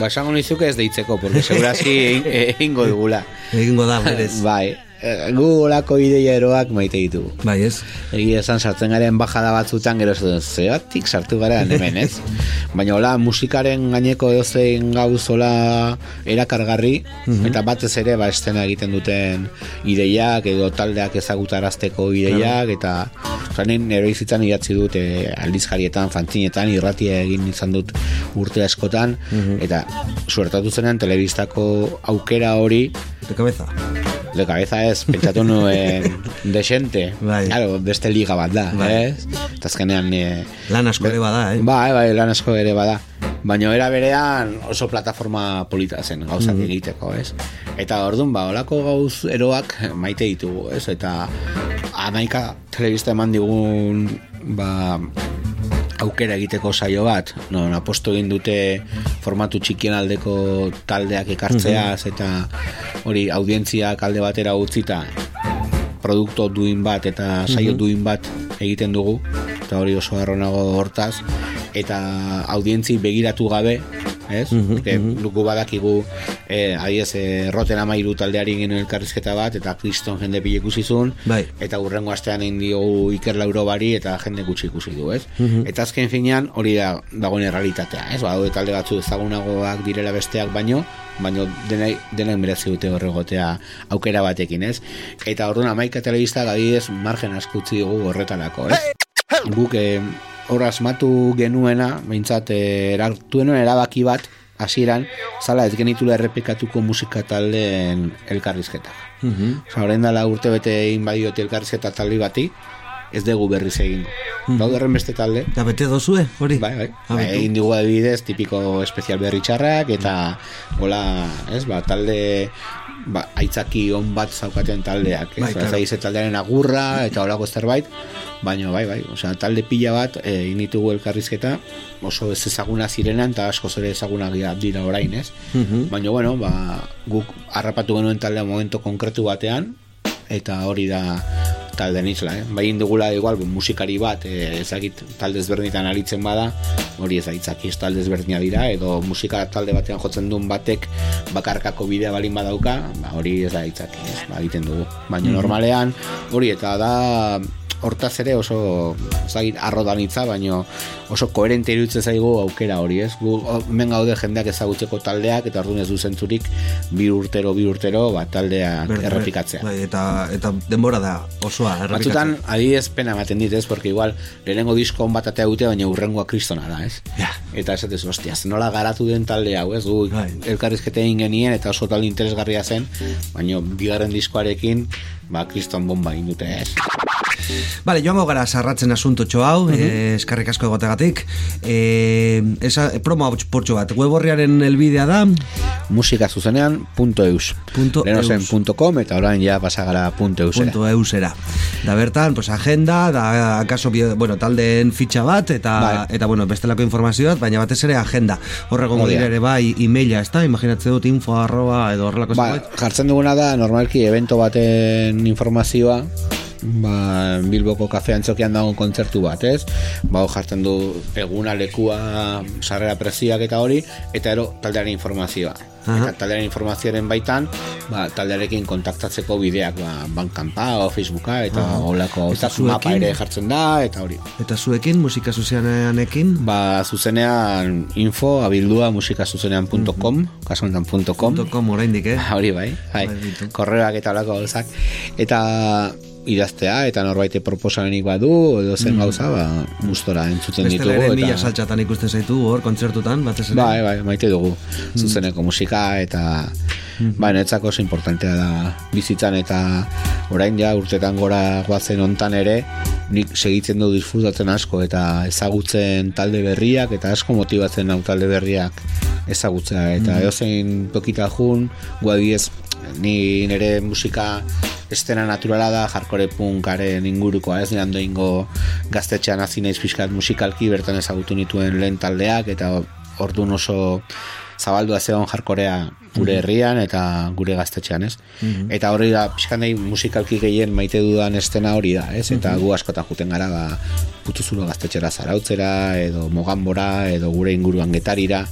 Ba, esango nizuke ez deitzeko, porque segurazki egin- egingo dugula. Egingo da, berez. Bai, e, gu olako ideia eroak maite ditugu. Bai, ez? Egia esan sartzen garen bajada batzutan gero zeatik sartu gara hemen, ez? Baina hola, musikaren gaineko edozein gauz hola erakargarri, eta batez ere ba estena egiten duten ideiak edo taldeak ezagutarazteko ideiak eta zanen nire bizitzan idatzi dut e, aldizkarietan, fantzinetan, irratia egin izan dut urte askotan eta suertatu zenean telebistako aukera hori De cabeza. De cabeza ez, pentsatu nuen desente. Bai. Claro, beste liga bat da, Bai. ez? Eta azkenean... E, Lan asko ere bada, eh? bai, bai, lan asko ere bada. Baina era berean oso plataforma polita zen gauzak egiteko, ez? Eta orduan, ba, olako gauz eroak maite ditugu, ez? Eta amaika telebista eman digun, ba, aukera egiteko saio bat, non aposto egin dute formatu txikien aldeko taldeak ekartzeaz eta hori audientziak alde batera utzita produkto duin bat eta saio duin bat egiten dugu eta hori oso arronago hortaz eta audientzi begiratu gabe ez? Porque gu badakigu eh, adiez, eh, roten amairu taldeari genuen elkarrizketa bat eta kriston jende pile ikusi zuen Bai. eta urrengo astean egin diogu Iker Lauro bari eta jende gutxi ikusi du, ez? Eta azken finean hori da dagoen errealitatea, ez? Badaude talde batzu ezagunagoak direla besteak baino, baino denai denek merezi dute horregotea aukera batekin, ez? Eta orduan amaika telebista adibidez margen asko utzi dugu horretarako, ez? Guk eh, hor asmatu genuena, behintzat eh, erartuen erabaki bat hasieran zala ez genitula errepikatuko musika taldeen elkarrizketak. Mhm. Osa, orain dela urte bete egin badiote elkarrizketa talde bati, ez dugu berriz egingo. daude horren beste talde. Da bete dozue, hori? Bai, bai. Egin dugu adibidez, tipiko espezial berri txarrak, eta gola, ez, ba, talde ba, aitzaki on bat zaukaten taldeak, ez? Bai, Ba, claro. taldearen agurra eta horako zerbait, baina bai, bai, osea, talde pila bat e, initugu elkarrizketa, oso ez ezaguna zirenan, eta asko zere ezaguna dira, orain, ez? Mhm. Baina, bueno, ba, guk harrapatu genuen taldea momento konkretu batean, eta hori da talde nitla, eh? Bai indugula igual, musikari bat, eh, ezagit talde ezberdinetan aritzen bada, hori ez aitzaki ez talde ezberdina dira, edo musika talde batean jotzen duen batek bakarkako bidea balin badauka, ba, hori ez da aitzaki, ez, ba, egiten dugu. Baina normalean, hori eta da hortaz ere oso ezagit arrodan hitza, baino oso koherente iruditzen zaigu aukera hori, ez? Gu hemen gaude jendeak ezagutzeko taldeak eta orduan ez du zentzurik bi urtero bi urtero ba ber- errepikatzea. Bai, eta, eta denbora da osoa errepikatzen. Batzutan, adibidez pena ematen dit, ez? Porque igual, lehenengo disko on bat atea dute, baina urrengoa kristona da, ez? Ja. Eta esatez, hostiaz, nola garatu den talde hau, ez? Gu Bai. elkarrizketa egin genien, eta oso talde interesgarria zen, baina bigarren diskoarekin, ba, kriston bomba egin dute, ez? Vale, joango gara sarratzen asuntotxo hau, eh, eskarrik asko egotegatik. Eh, esa, promo portxo bat, web horriaren elbidea da, Musika zuzenean, punto eus. Punto eus. punto com, eta orain ja pasagara punto eusera. punto eusera. Da bertan, pues, agenda, da akaso, bueno, taldeen fitxa bat, eta, Bai. eta bueno, bestelako informazio bat, baina batez ere agenda. Horrego Hori da. dira ere bai, e-maila, ez da? Imaginatzen dut info arroba edo horrelako Ba, jartzen duguna da, normalki evento baten informazioa, ba, Bilboko kafe antzokian dago kontzertu bat, ez? Ba, jartzen du eguna, lekua, sarrera prezioak eta hori, eta ero taldearen informazioa. Aha. Eta taldearen informazioaren baitan, ba, taldearekin kontaktatzeko bideak, ba, bankanpa o Facebooka, eta holako Eta gauzak mapa zuekin? ere jartzen da, eta hori. Eta zuekin, musika zuzenanekin, Ba, zuzenean info abildua musikasuzenean.com, kasu honetan .com, .com oraindik, eh? hori bai, bai, Bai, korreoak eta olako gauzak, eta idaztea, eta norbait proposamenik badu, edo zen gauza, ba, gustora entzuten Bestela ditugu, ere mila eta... saltxatan ikusten zaitu hor, kontzertutan, batez ere. Bai, bai, maite dugu. Zuzeneko musika eta bai, netzako oso importantea da bizitzan eta orain ja urtetan gora goazen ontan ere nik segitzen du disfrutatzen asko eta ezagutzen talde berriak eta asko motibatzen hau talde berriak ezagutzea. Eta edozein tokita jun guadiez ni nire musika estena naturala da jarkore punkaren ingurukoa ez? Nian doingo gaztetxean hasi naiz pixkat musikalki bertan ezagutu nituen lehen taldeak eta ordun oso zabaldua zegoen jarkorea gure herrian eta gure gaztetxean, ez? Eta hori da, pixkan nahi musikalki gehien maite dudan estena hori da, ez? Eta gu askotan juten gara, ba, putuzulo gaztetxera zarautzera, edo mogambora, edo gure inguruan getarira,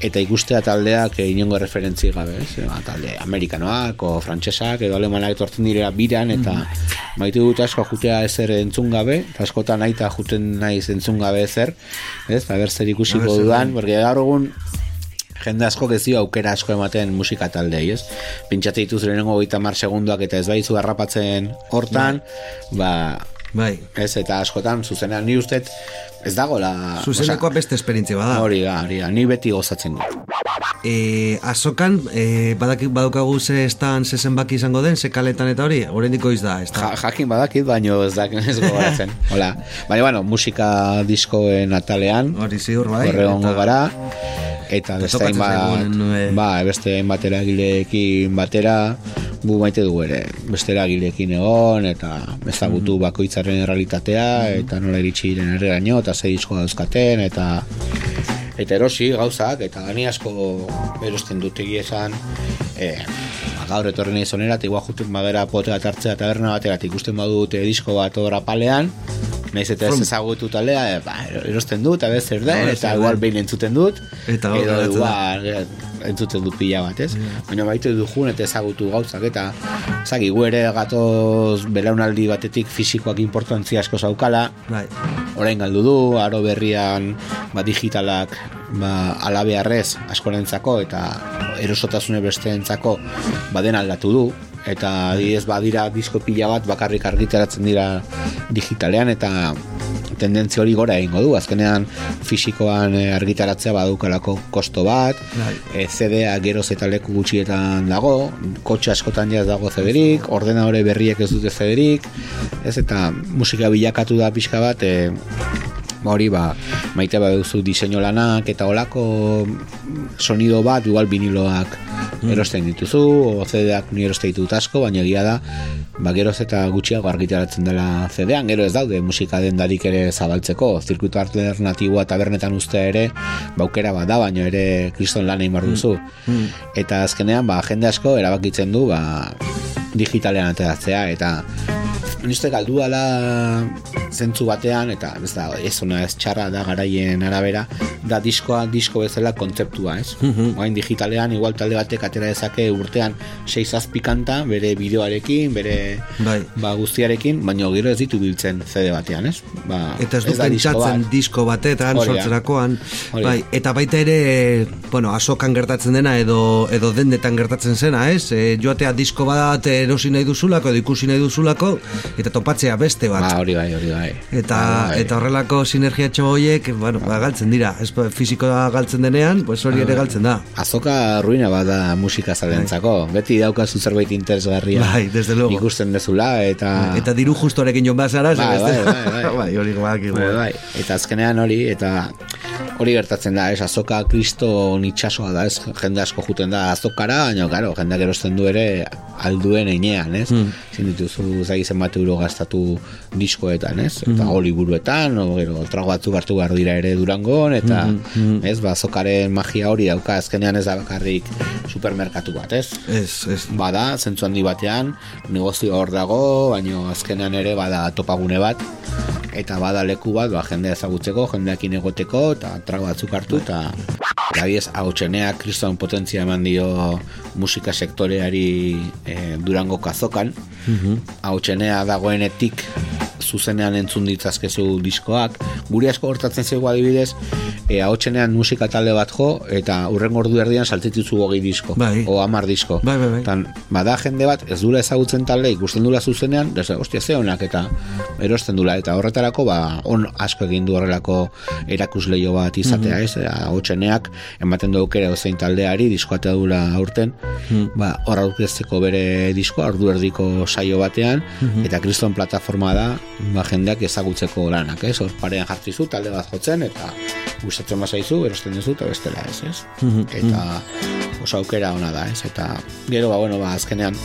eta ikustea taldeak inongo referentzi gabe, ez? Ba, talde amerikanoak, o frantsesak, edo alemanak etortzen direla biran, eta maite dut asko jutea ezer entzun gabe, eta askotan nahi eta juten naiz entzun gabe ezer, ez? Eta ber zer ikusiko zer dudan, porque gaur egun jende asko gezio aukera asko ematen musika taldei, ez? Pintxate dituz lehenengo goita mar segunduak eta ez baizu harrapatzen hortan, ba, Bai. ez, eta askotan zuzenean ni ustet ez dagola... Zuzenekoa beste esperientzia bada. Hori da, hori da, ni beti gozatzen dut. E, azokan, e, badaki, badaukagu ze estan ze zenbaki izango den, ze kaletan eta hori, oraindiko iz da, ez da. Ja, jakin badakit, baino ez da, ez gogoratzen. Hola. Baina, bueno, musika diskoen atalean, Hori ziur, bai. horre gara, eta beste hainbat, eh, ba, beste hainbat eragileekin batera, gu maite dugu ere, beste eragileekin egon, eta ezagutu Mm. bakoitzaren errealitatea, eta nola iritsi diren herreraino, eta zei disko dauzkaten, eta eta erosi gauzak, eta gani asko erosten dut egia esan, e, gaur etorri nahi zonera, eta igual juten bagera pote bat hartzea taberna batera, eta ikusten badut eh, disko bat obra palean, Naiz eta ez ezagutu talea, e, ba, erosten dut, eta zer den, eta igual behin entzuten dut, Eta edo igual eh, entzuten dut pila bat, ez? Baina baitu du jun eta ezagutu gauzak, eta zaki, gu ere gatoz belaunaldi batetik fisikoak importantzia asko zaukala, Bai. orain galdu du, aro berrian ba, digitalak ba, alabearrez askorentzako eta erosotasune besteentzako baden aldatu du eta adibidez badira disko pila bat bakarrik argitaratzen dira digitalean eta tendentzia hori gora egingo du. Azkenean fisikoan eh, argitaratzea badukalako kosto bat. Bai. e, CD-a geroz eta leku gutxietan dago. Kotxe askotan ja ez dago CD-rik ordenadore berriek ez dute CD-rik ez eta musika bilakatu da pixka bat e, ba hori ba maite baduzu diseinu lanak eta olako sonido bat igual viniloak erosten dituzu o CD-ak ni erosten ditut asko baina egia da ba geroz eta gutxiago argitaratzen dela CD-an gero ez daude musika dendarik ere zabaltzeko. Zirkuito alternatiboa tabernetan uste ere baukera bat da baina ere kriston lan egin behar duzu. Eta azkenean ba jende asko erabakitzen du ba digitalean ateratzea eta Niste galdu dala zentzu batean, eta ez da, ez ona ez txarra da garaien arabera, da diskoa, disko bezala kontzeptua, ez? Oain digitalean, igual talde batek atera dezake urtean 6 zazpi kanta, bere bideoarekin, bere Bai. ba, guztiarekin, baina gero ez ditu biltzen CD batean, ez? Ba, Eta ez du da disko pentsatzen bat. disko batetan sortzerakoan. Bai, eta baita ere, bueno, asokan gertatzen dena edo edo dendetan gertatzen zena, ez? E, joatea disko bat erosi nahi duzulako edo ikusi nahi duzulako eta topatzea beste bat. Ba, hori bai, hori bai. Eta, Bai, bai. eta horrelako sinergiatxo horiek, bueno, ba, galtzen dira. Ez fizikoa galtzen denean, pues hori ere galtzen da. Azoka ruina bat da musika zalentzako. Beti daukazu zerbait interesgarria. Bai, desde luego. Ikusten dezula, eta... Eta diru justorekin joan bazara, Bai, ez bai, beste? bai, bai. bai, hori badakigu. Bai, bai. Eta azkenean hori, eta hori gertatzen da, ez, azoka kristo nitsasoa da, ez, jende asko juten da azokara, baina, karo, jendeak erosten du ere alduen einean, ez? Mm. Zin dituzu zai zenbat euro gastatu diskoetan, ez? Eta mm. liburuetan, o, gero, trago batzuk hartu behar dira ere durangon, eta, ez, ba, azokaren magia hori dauka, azkenean ez da bakarrik supermerkatu bat, ez? Ez, ez. bada, zentzu handi batean, negozio hor dago, baino azkenean ere bada topagune bat, eta bada leku bat, ba, jendea ezagutzeko, jendeakin egoteko, eta trago batzuk hartu, eta Gabiez, hautseneak kriston potentzia eman dio musika sektoreari e, durango kazokan. Hautsenea dagoenetik zuzenean entzun ditzazkezu diskoak. Guri asko hortatzen zego adibidez, e, hautsenean musika talde bat jo, eta urren ordu erdian saltetitzu hogei disko. Bai. O amar disko. Bai, bai, bai. Tan, bada jende bat, ez dula ezagutzen talde, ikusten dula zuzenean, desa, ostia, ze honak, eta erosten dula, eta horretarako, ba, on asko egin du horrelako erakusleio bat izatea, ez, hotxeneak, ematen du aukera ozein taldeari, diskoatea dula aurten, ba, hor aurkezteko bere diskoa, ordu erdiko saio batean, eta kriston plataforma da, ba, jendeak ezagutzeko lanak, ez, hor parean jartzizu, talde bat jotzen, eta gustatzen bazaizu, erosten duzu, eta bestela ez, ez, eta oso aukera ona da, ez, eta gero, ba, bueno, ba, azkenean,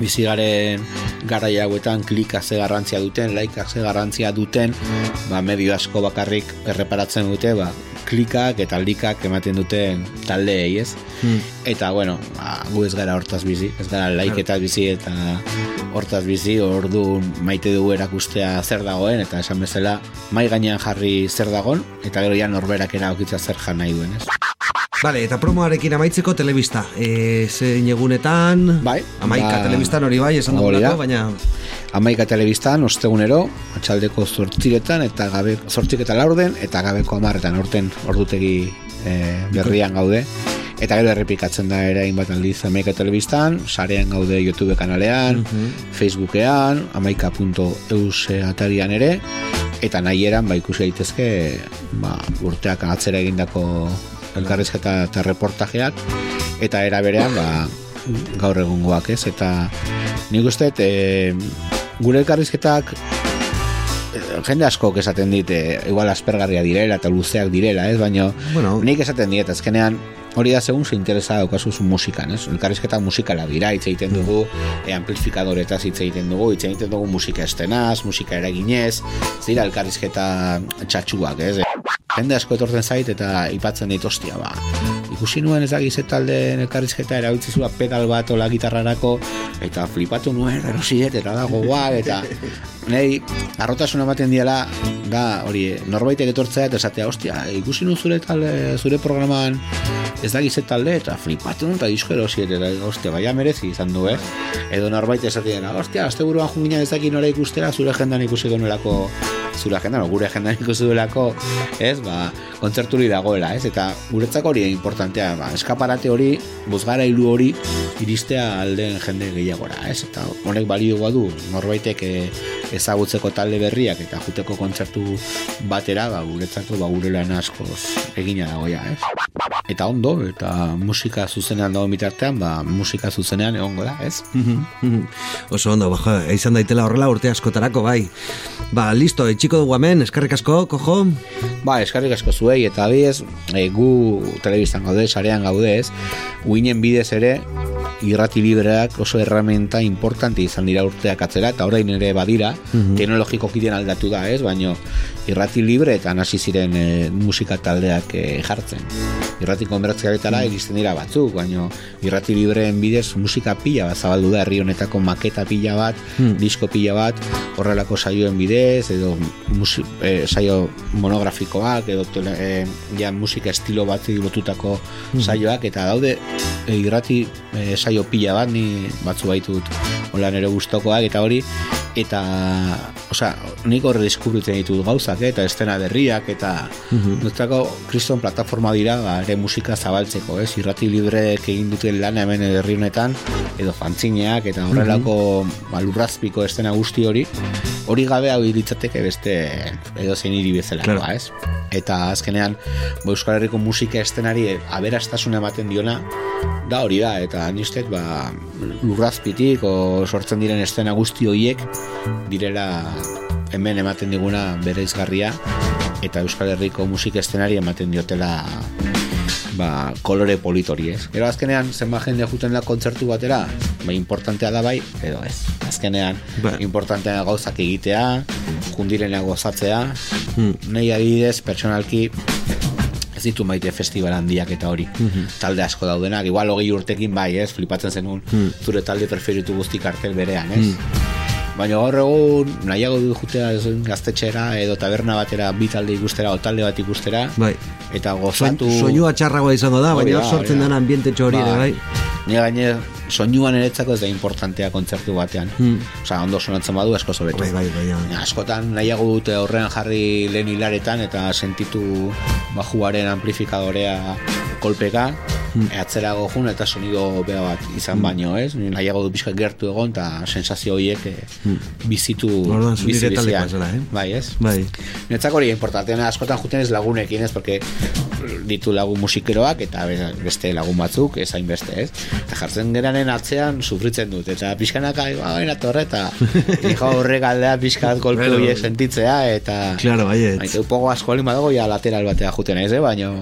bizigaren garai hauetan klika ze garrantzia duten, laikak ze garrantzia duten, ba, medio asko bakarrik erreparatzen dute, ba, klikak eta likak ematen duten taldeei, ez? Eta, bueno, ba, gu ez gara hortaz bizi, ez gara laiketaz bizi eta hortaz bizi, ordu maite dugu erakustea zer dagoen, eta esan bezala, mai gainean jarri zer dagon, eta gero ja norberak erabakitza zer jan nahi duen, ez? Vale, eta promoarekin amaitzeko telebista. E, zein egunetan... Bai, Amaika ba- telebistan hori bai, esan dugulako, baina... Amaika telebistan, ostegunero, atxaldeko zortziretan, eta gabe, zortzik eta laurden, eta gabeko amarretan, orten ordutegi e, berrian gaude. Eta gero errepikatzen da ere hainbat aldiz Amaika telebistan, sarean gaude YouTube kanalean, Facebookean, amaika.eus atarian ere, eta nahi eran, ba, ikusi daitezke, ba, urteak atzera egindako elkarrizketa eta reportajeak, eta era berean, ba, gaur egungoak ez, eta nik uste, e, gure elkarrizketak eh, jende askok esaten dit, e, igual aspergarria direla eta luzeak direla, ez, baina Bueno. nik esaten diet, azkenean hori da segun interesa daukazu zu musikan, ez? Elkarrizketa musikala dira, hitz egiten dugu, e, amplifikadoretaz hitz egiten dugu, hitz egiten dugu musika estenaz, musika eraginez, ez dira elkarrizketa txatxuak, ez? Jende asko etortzen zait eta ipatzen dit ostia, ba. Ikusi nuen ez dakiz taldeen elkarrizketa erabiltzi zula pedal bat ola gitarrarako eta flipatu nuen erosiet eta da gogoak eta Nei, arrotasuna ematen diela da hori, norbaitek etortzea eta esatea, ostia, ikusi nu zure talde, zure programan ez da gizet talde, eta flipatu eta disko erosiet, eta ostia, baina merezi izan du, eh? Edo norbait esatzen dena, ostia, azte buruan jungina ez dakit nora ikustera, zure jendan ikusi nuelako zure agenda, no, gure agenda ikusi duelako, ez, ba, kontzerturi dagoela, ez, eta guretzako hori importantea, ba, eskaparate hori, bozgara hilu hori, iristea aldeen jende gehiagora, ez, eta honek balio du, norbaitek eh, ezagutzeko talde berriak eta juteko kontzertu batera, ba, guretzako, ba, gure lan askoz egina dagoia, ez. Eta ondo, eta musika zuzenean dago bitartean, ba, musika zuzenean egongo da, ez? Oso ondo, ba, izan daitela horrela urte askotarako, bai. Ba, listo, etxiko dugu hemen, eskarrik asko, kojo? Ba, eskarrik asko zuei, eta abiez, e, gu telebistan gaude, sarean gaude ez, guinen bidez ere, irrati libreak oso herramienta importante izan dira urteak atzera, eta orain ere badira, mm -hmm. teknologiko kiten aldatu da, ez? Baina irrati libre eta hasi ziren e, musika taldeak e, jartzen. Irrati konbertzialetara mm. iristen dira batzuk, baina irrati libreen bidez musika pila bat zabaldu da, herri honetako maketa pila bat, mm. disko pila bat, horrelako saioen bidez, edo musi, e, saio monografikoak, edo tele, ja, musika estilo bat lotutako mm. saioak, eta daude e, irrati e, saio pila bat, ni batzu baitut hola nere gustokoak eta hori eta osea, nik horre deskubritzen ditut gauzak, eh, eta estena berriak eta mm -hmm. kriston plataforma dira, ba, ere musika zabaltzeko, ez, irrati libreek egin duten lan hemen herri honetan, edo fantzineak, eta horrelako mm -hmm. ba, lurrazpiko estena guzti hori, hori gabe hau iritzateke beste edo zein hiri bezala, claro. ba, ez? Eta azkenean, ba, Euskal Herriko musika estenari aberastasun ematen diona, da hori da, eta nistet, ba, lurrazpitik, o sortzen diren estena guzti horiek, direla hemen ematen diguna bere izgarria eta Euskal Herriko musik estenari ematen diotela ba, kolore politori, ez? Gero azkenean, zenba jende juten da kontzertu batera, ba, importantea da bai, edo ez. Azkenean, ba. importantea gauzak egitea, jundirena gozatzea, hmm. nahi adidez, personalki, ez ditu maite festival handiak eta hori hmm. talde asko daudenak, igual hogei urtekin bai, ez, flipatzen zenun, hmm. zure talde preferitu guzti kartel berean, ez? Baina hor egun nahiago du jutea gaztetxera edo taberna batera bi talde ikustera o talde bat ikustera bai. eta gozatu soinua txarragoa izango da, baina sortzen den ambiente txori ere bai. Ni gaine soinuan eretzako ez da importantea kontzertu batean. Hmm. Osa, ondo sonatzen badu asko zobetu. Bai, bai, bai, bai. Askotan nahiago dute horrean jarri lehen hilaretan eta sentitu bajuaren amplifikadorea kolpeka. Atzerago jun eta sonido bea bat izan hmm. baino, ez? Nahiago du pixka gertu egon eta sensazio horiek eh, hmm. bizitu bizi bizitzea. Eh? Bai, ez? Bai. Netzak hori importantean askotan juten ez lagunekin, ez? Porque ditu lagun musikeroak eta beste lagun batzuk, ez beste, ez? Eta jartzen geranen atzean sufritzen dut, eta pixkanaka, ba, baina torre, eta hijo horrek aldea pixkat golpe horiek sentitzea, eta... Claro, baiet. Baina, pogo asko alin badago, ja lateral batea juten ez, eh? baina,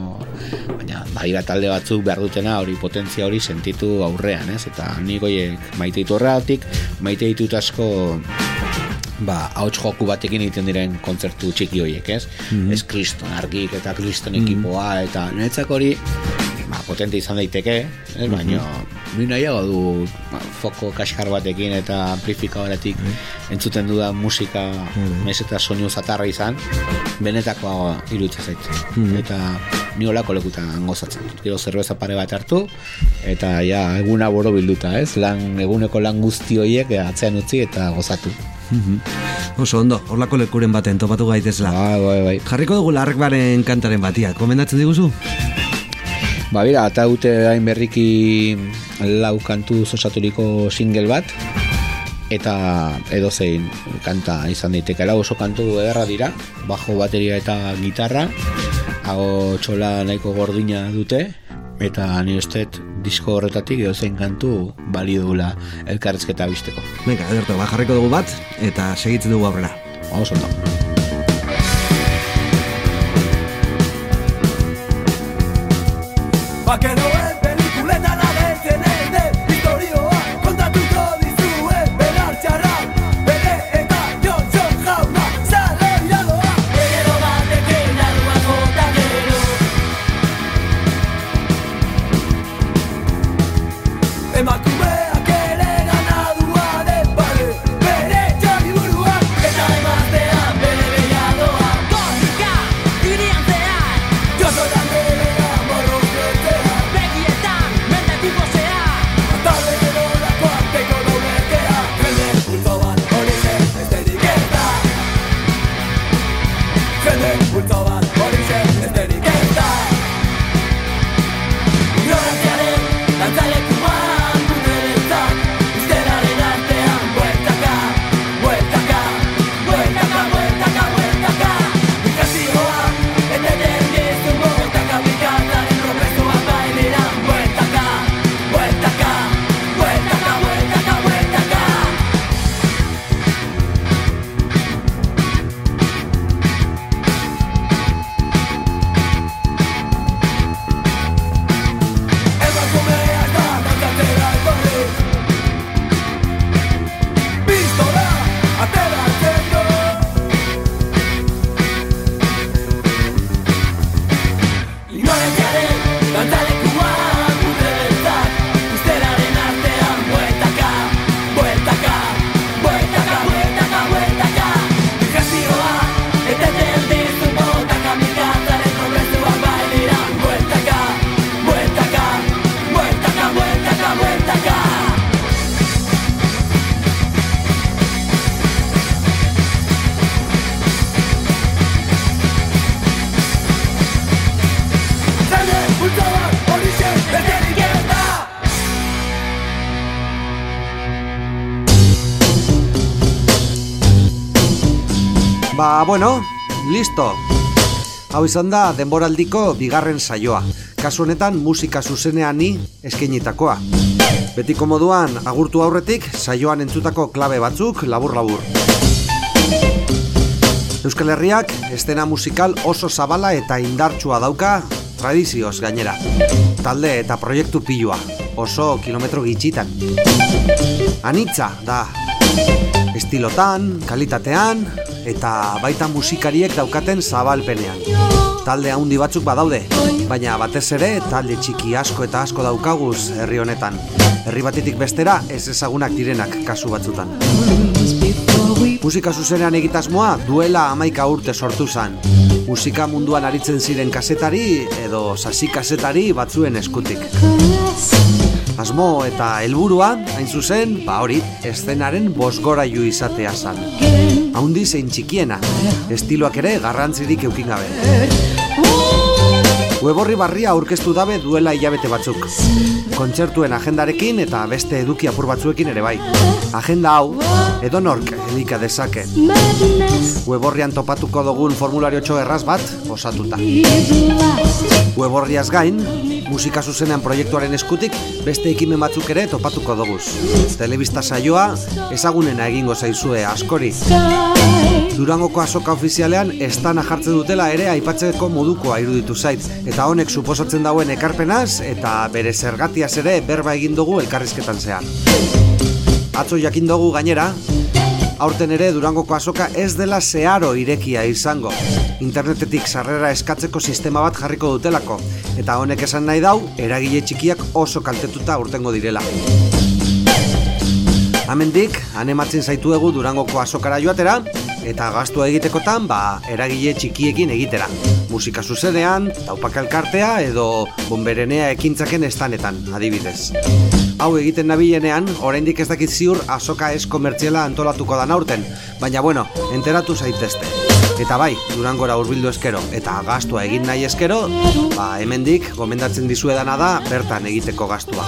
baina, baina talde batzuk behar dutena hori potentzia hori sentitu aurrean, ez? Eta nik goiek maite ditu horregatik, maite ditut asko ba, hauts joku batekin egiten diren kontzertu txiki horiek, ez? Mm Ez kriston argik eta kriston mm ekipoa, eta niretzak hori ba, potente izan daiteke, ez? Baina, mm nahiago du ba, foko kaskar batekin eta amplifikadoretik mm entzuten dudan musika mm eta soinu zatarra izan, benetakoa irutza zaitu. Mm Eta ni olako lekutan gozatzen dut. Gero zerbeza pare bat hartu, eta ja, eguna boro bilduta, ez? Lan, eguneko lan guzti horiek atzean utzi eta gozatu. Mm Oso ondo, horlako lekuren baten topatu gaitezla. Bai, bai, bai. Jarriko dugu larrek baren kantaren batia, komendatzen diguzu? Ba, bera, eta dute hain berriki lau kantu zosaturiko single bat, eta edo zein kanta izan daiteke lau oso kantu ederra dira, bajo bateria eta gitarra, hago txola nahiko gordina dute, eta ni ustet disko horretatik edo zein kantu bali dugula elkarrezketa bisteko. Venga, ederto, bajarriko dugu bat eta segitzen dugu aurrera. Vamos ondo. Bueno, listo. Hau izan da denboraldiko bigarren saioa. Kasu honetan musika zuzenean ni eskenitakoa. Betiko moduan agurtu aurretik saioan entzutako klabe batzuk labur-labur. Euskal Herriak estena musikal oso zabala eta indartsua dauka tradizioz gainera. Talde eta proiektu pilua, oso kilometro gitxitan. Anitza da, estilotan, kalitatean, eta baita musikariek daukaten zabalpenean. Talde handi batzuk badaude, baina batez ere talde txiki asko eta asko daukaguz herri honetan. Herri batetik bestera ez ezagunak direnak kasu batzutan. Musika zuzenean egitasmoa duela amaika urte sortu zen. Musika munduan aritzen ziren kasetari edo sasi kasetari batzuen eskutik. Asmo eta helburua, hain zuzen, ba hori, eszenaren bosgoraiu izatea zan. Haundi zein txikiena, estiloak ere garrantzirik eukin gabe. Weborri barria aurkeztu dabe duela hilabete batzuk. Kontzertuen agendarekin eta beste eduki apur batzuekin ere bai. Agenda hau, edonork elika dezake. Weborrian topatuko dugun formulario erraz bat, osatuta. Weborriaz gain, musika zuzenean proiektuaren eskutik beste ekimen batzuk ere topatuko doguz. Telebista saioa ezagunena egingo zaizue askori. Durangoko azoka ofizialean estana jartze dutela ere aipatzeko modukoa iruditu zait eta honek suposatzen dauen ekarpenaz eta bere zergatiaz ere berba egin dugu elkarrizketan zehar. Atzo jakin dugu gainera, aurten ere Durangoko azoka ez dela zeharo irekia izango. Internetetik sarrera eskatzeko sistema bat jarriko dutelako, eta honek esan nahi dau, eragile txikiak oso kaltetuta urtengo direla. Hamendik, anematzen zaituegu Durangoko azokara joatera, eta gastua egitekotan, ba, eragile txikiekin egitera. Musika zuzenean, taupak elkartea edo bomberenea ekintzaken estanetan, adibidez. Hau egiten nabilenean, oraindik ez dakit ziur azoka ez komertziala antolatuko da aurten, baina bueno, enteratu zaitezte. Eta bai, Durangora hurbildu eskero eta gastua egin nahi eskero, ba hemendik gomendatzen dizuedana da bertan egiteko gastua.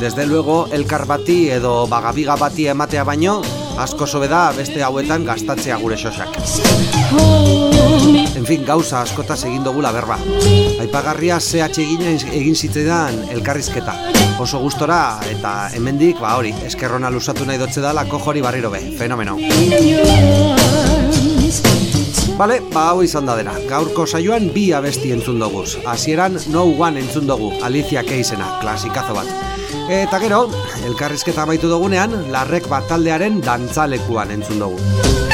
Desde luego, elkar bati edo bagabiga bati ematea baino, asko sobe da beste hauetan gastatzea gure xosak. En fin, gauza askotaz egin dugula berba. Aipagarria CH egina egin zitzaidan elkarrizketa. Oso gustora eta hemendik ba hori, eskerrona lusatu nahi dotze da la kojori barriro be. Fenomeno. Bale, ba hau izan da dena. Gaurko saioan bi abesti entzun dugu. Hasieran No One entzun dugu, Alicia Keisena, klasikazo bat. Eta gero, elkarrizketa amaitu dugunean, larrek bat taldearen dantzalekuan entzun dugu.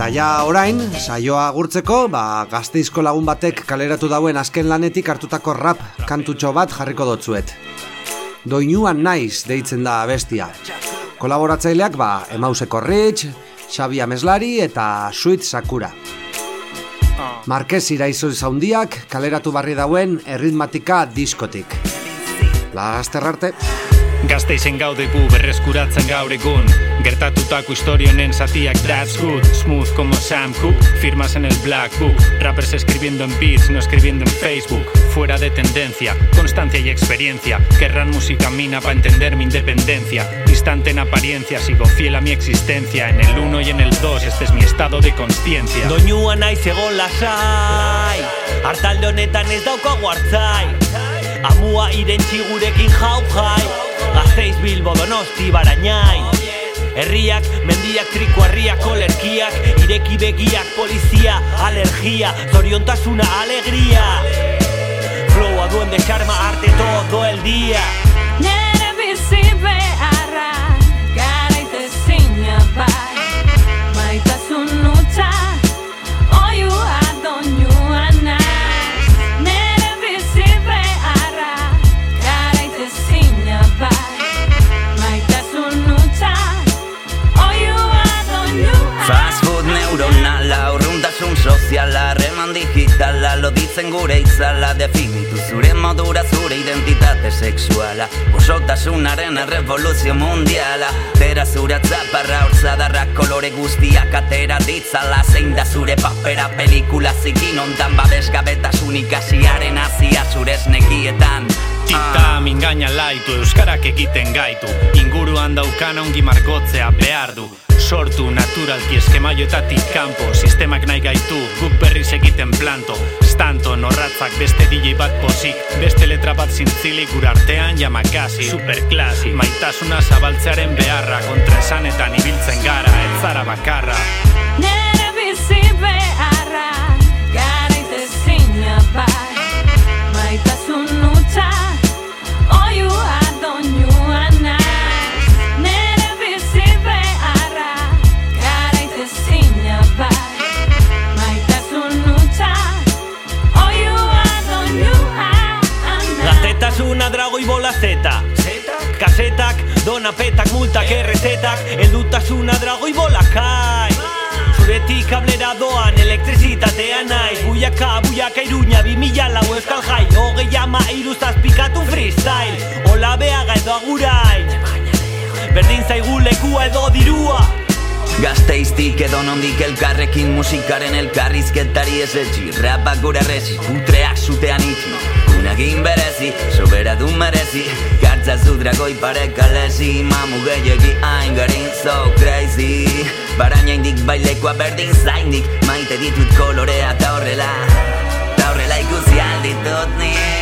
Eta ja orain, saioa gurtzeko, ba, gazteizko lagun batek kaleratu dauen azken lanetik hartutako rap kantutxo bat jarriko dotzuet. Doinuan naiz deitzen da abestia. Kolaboratzaileak, ba, Emauseko Rich, Xabi Ameslari eta Sweet Sakura. Marquez iraizo zaundiak kaleratu barri dauen erritmatika diskotik. Laster arte. Gazteizen gaude gu berreskuratzen gaur egun. Gertatutako historionen zatiak that's good Smooth como Sam Cooke, firmas en el Black Book. Rappers escribiendo en beats, no escribiendo en Facebook. Fuera de tendencia, constancia y experiencia. Querrán música mina para entender mi independencia. Distante en apariencia, sigo fiel a mi existencia. En el 1 y en el 2, este es mi estado de consciencia Doinua naiz egon lasai Artalde honetan ez daukagu hartzai. Amua irentzi gurekin jau jai Gazteiz Bilbo donosti barainain Herriak, mendiak, trikuarriak, olerkiak. Ireki begiak, polizia, alergia. Zoriontasuna, alegria. Flowa duen de charma, arte todo el día. Nere bizi ditzen gure itzala, definitu zure modura zure identitate sexuala, osotasunaren revoluzio mundiala, tera zure atzaparra hortzadarra kolore guztiak atera ditzala, zein da zure papera pelikula zikin ontan babesgabetasun ikasiaren azia zure esnekietan. Tita mingaina laitu, euskarak egiten gaitu. Inguruan daukana ongi margotzea behar du Sortu naturalki eskemaioetatik kanpo. Sistemak nahi gaitu, guk berriz egiten planto. Stanto, norratzak beste DJ bat posik Beste letra bat zintzilik gure artean jamakasi Superklasi, maitasuna zabaltzearen beharra Kontra esanetan ibiltzen gara, ez zara bakarra zeta Kasetak, donapetak, multak, errezetak Eldutasuna dragoi bola kai. Zuretik kablera doan elektrizitatea naiz Buiaka, buiaka iruña, bi mila lau euskal jai. Hogei ama iruzazpikatu freestyle. Ola beaga edo agurain. Berdin zaigu lekua edo dirua. Gazteiztik edo nondik elkarrekin musikaren elkarrizketari ez etxi Rapak gure resi, putreak zutean itxi Unagin berezi, sobera du merezi. Gartza zu dragoi pare kalesi Mamu gehiagi hain garin so crazy. Baraina indik bailekoa berdin zainik Maite ditut kolorea ta horrela. Ta horrela ikusi alditut ni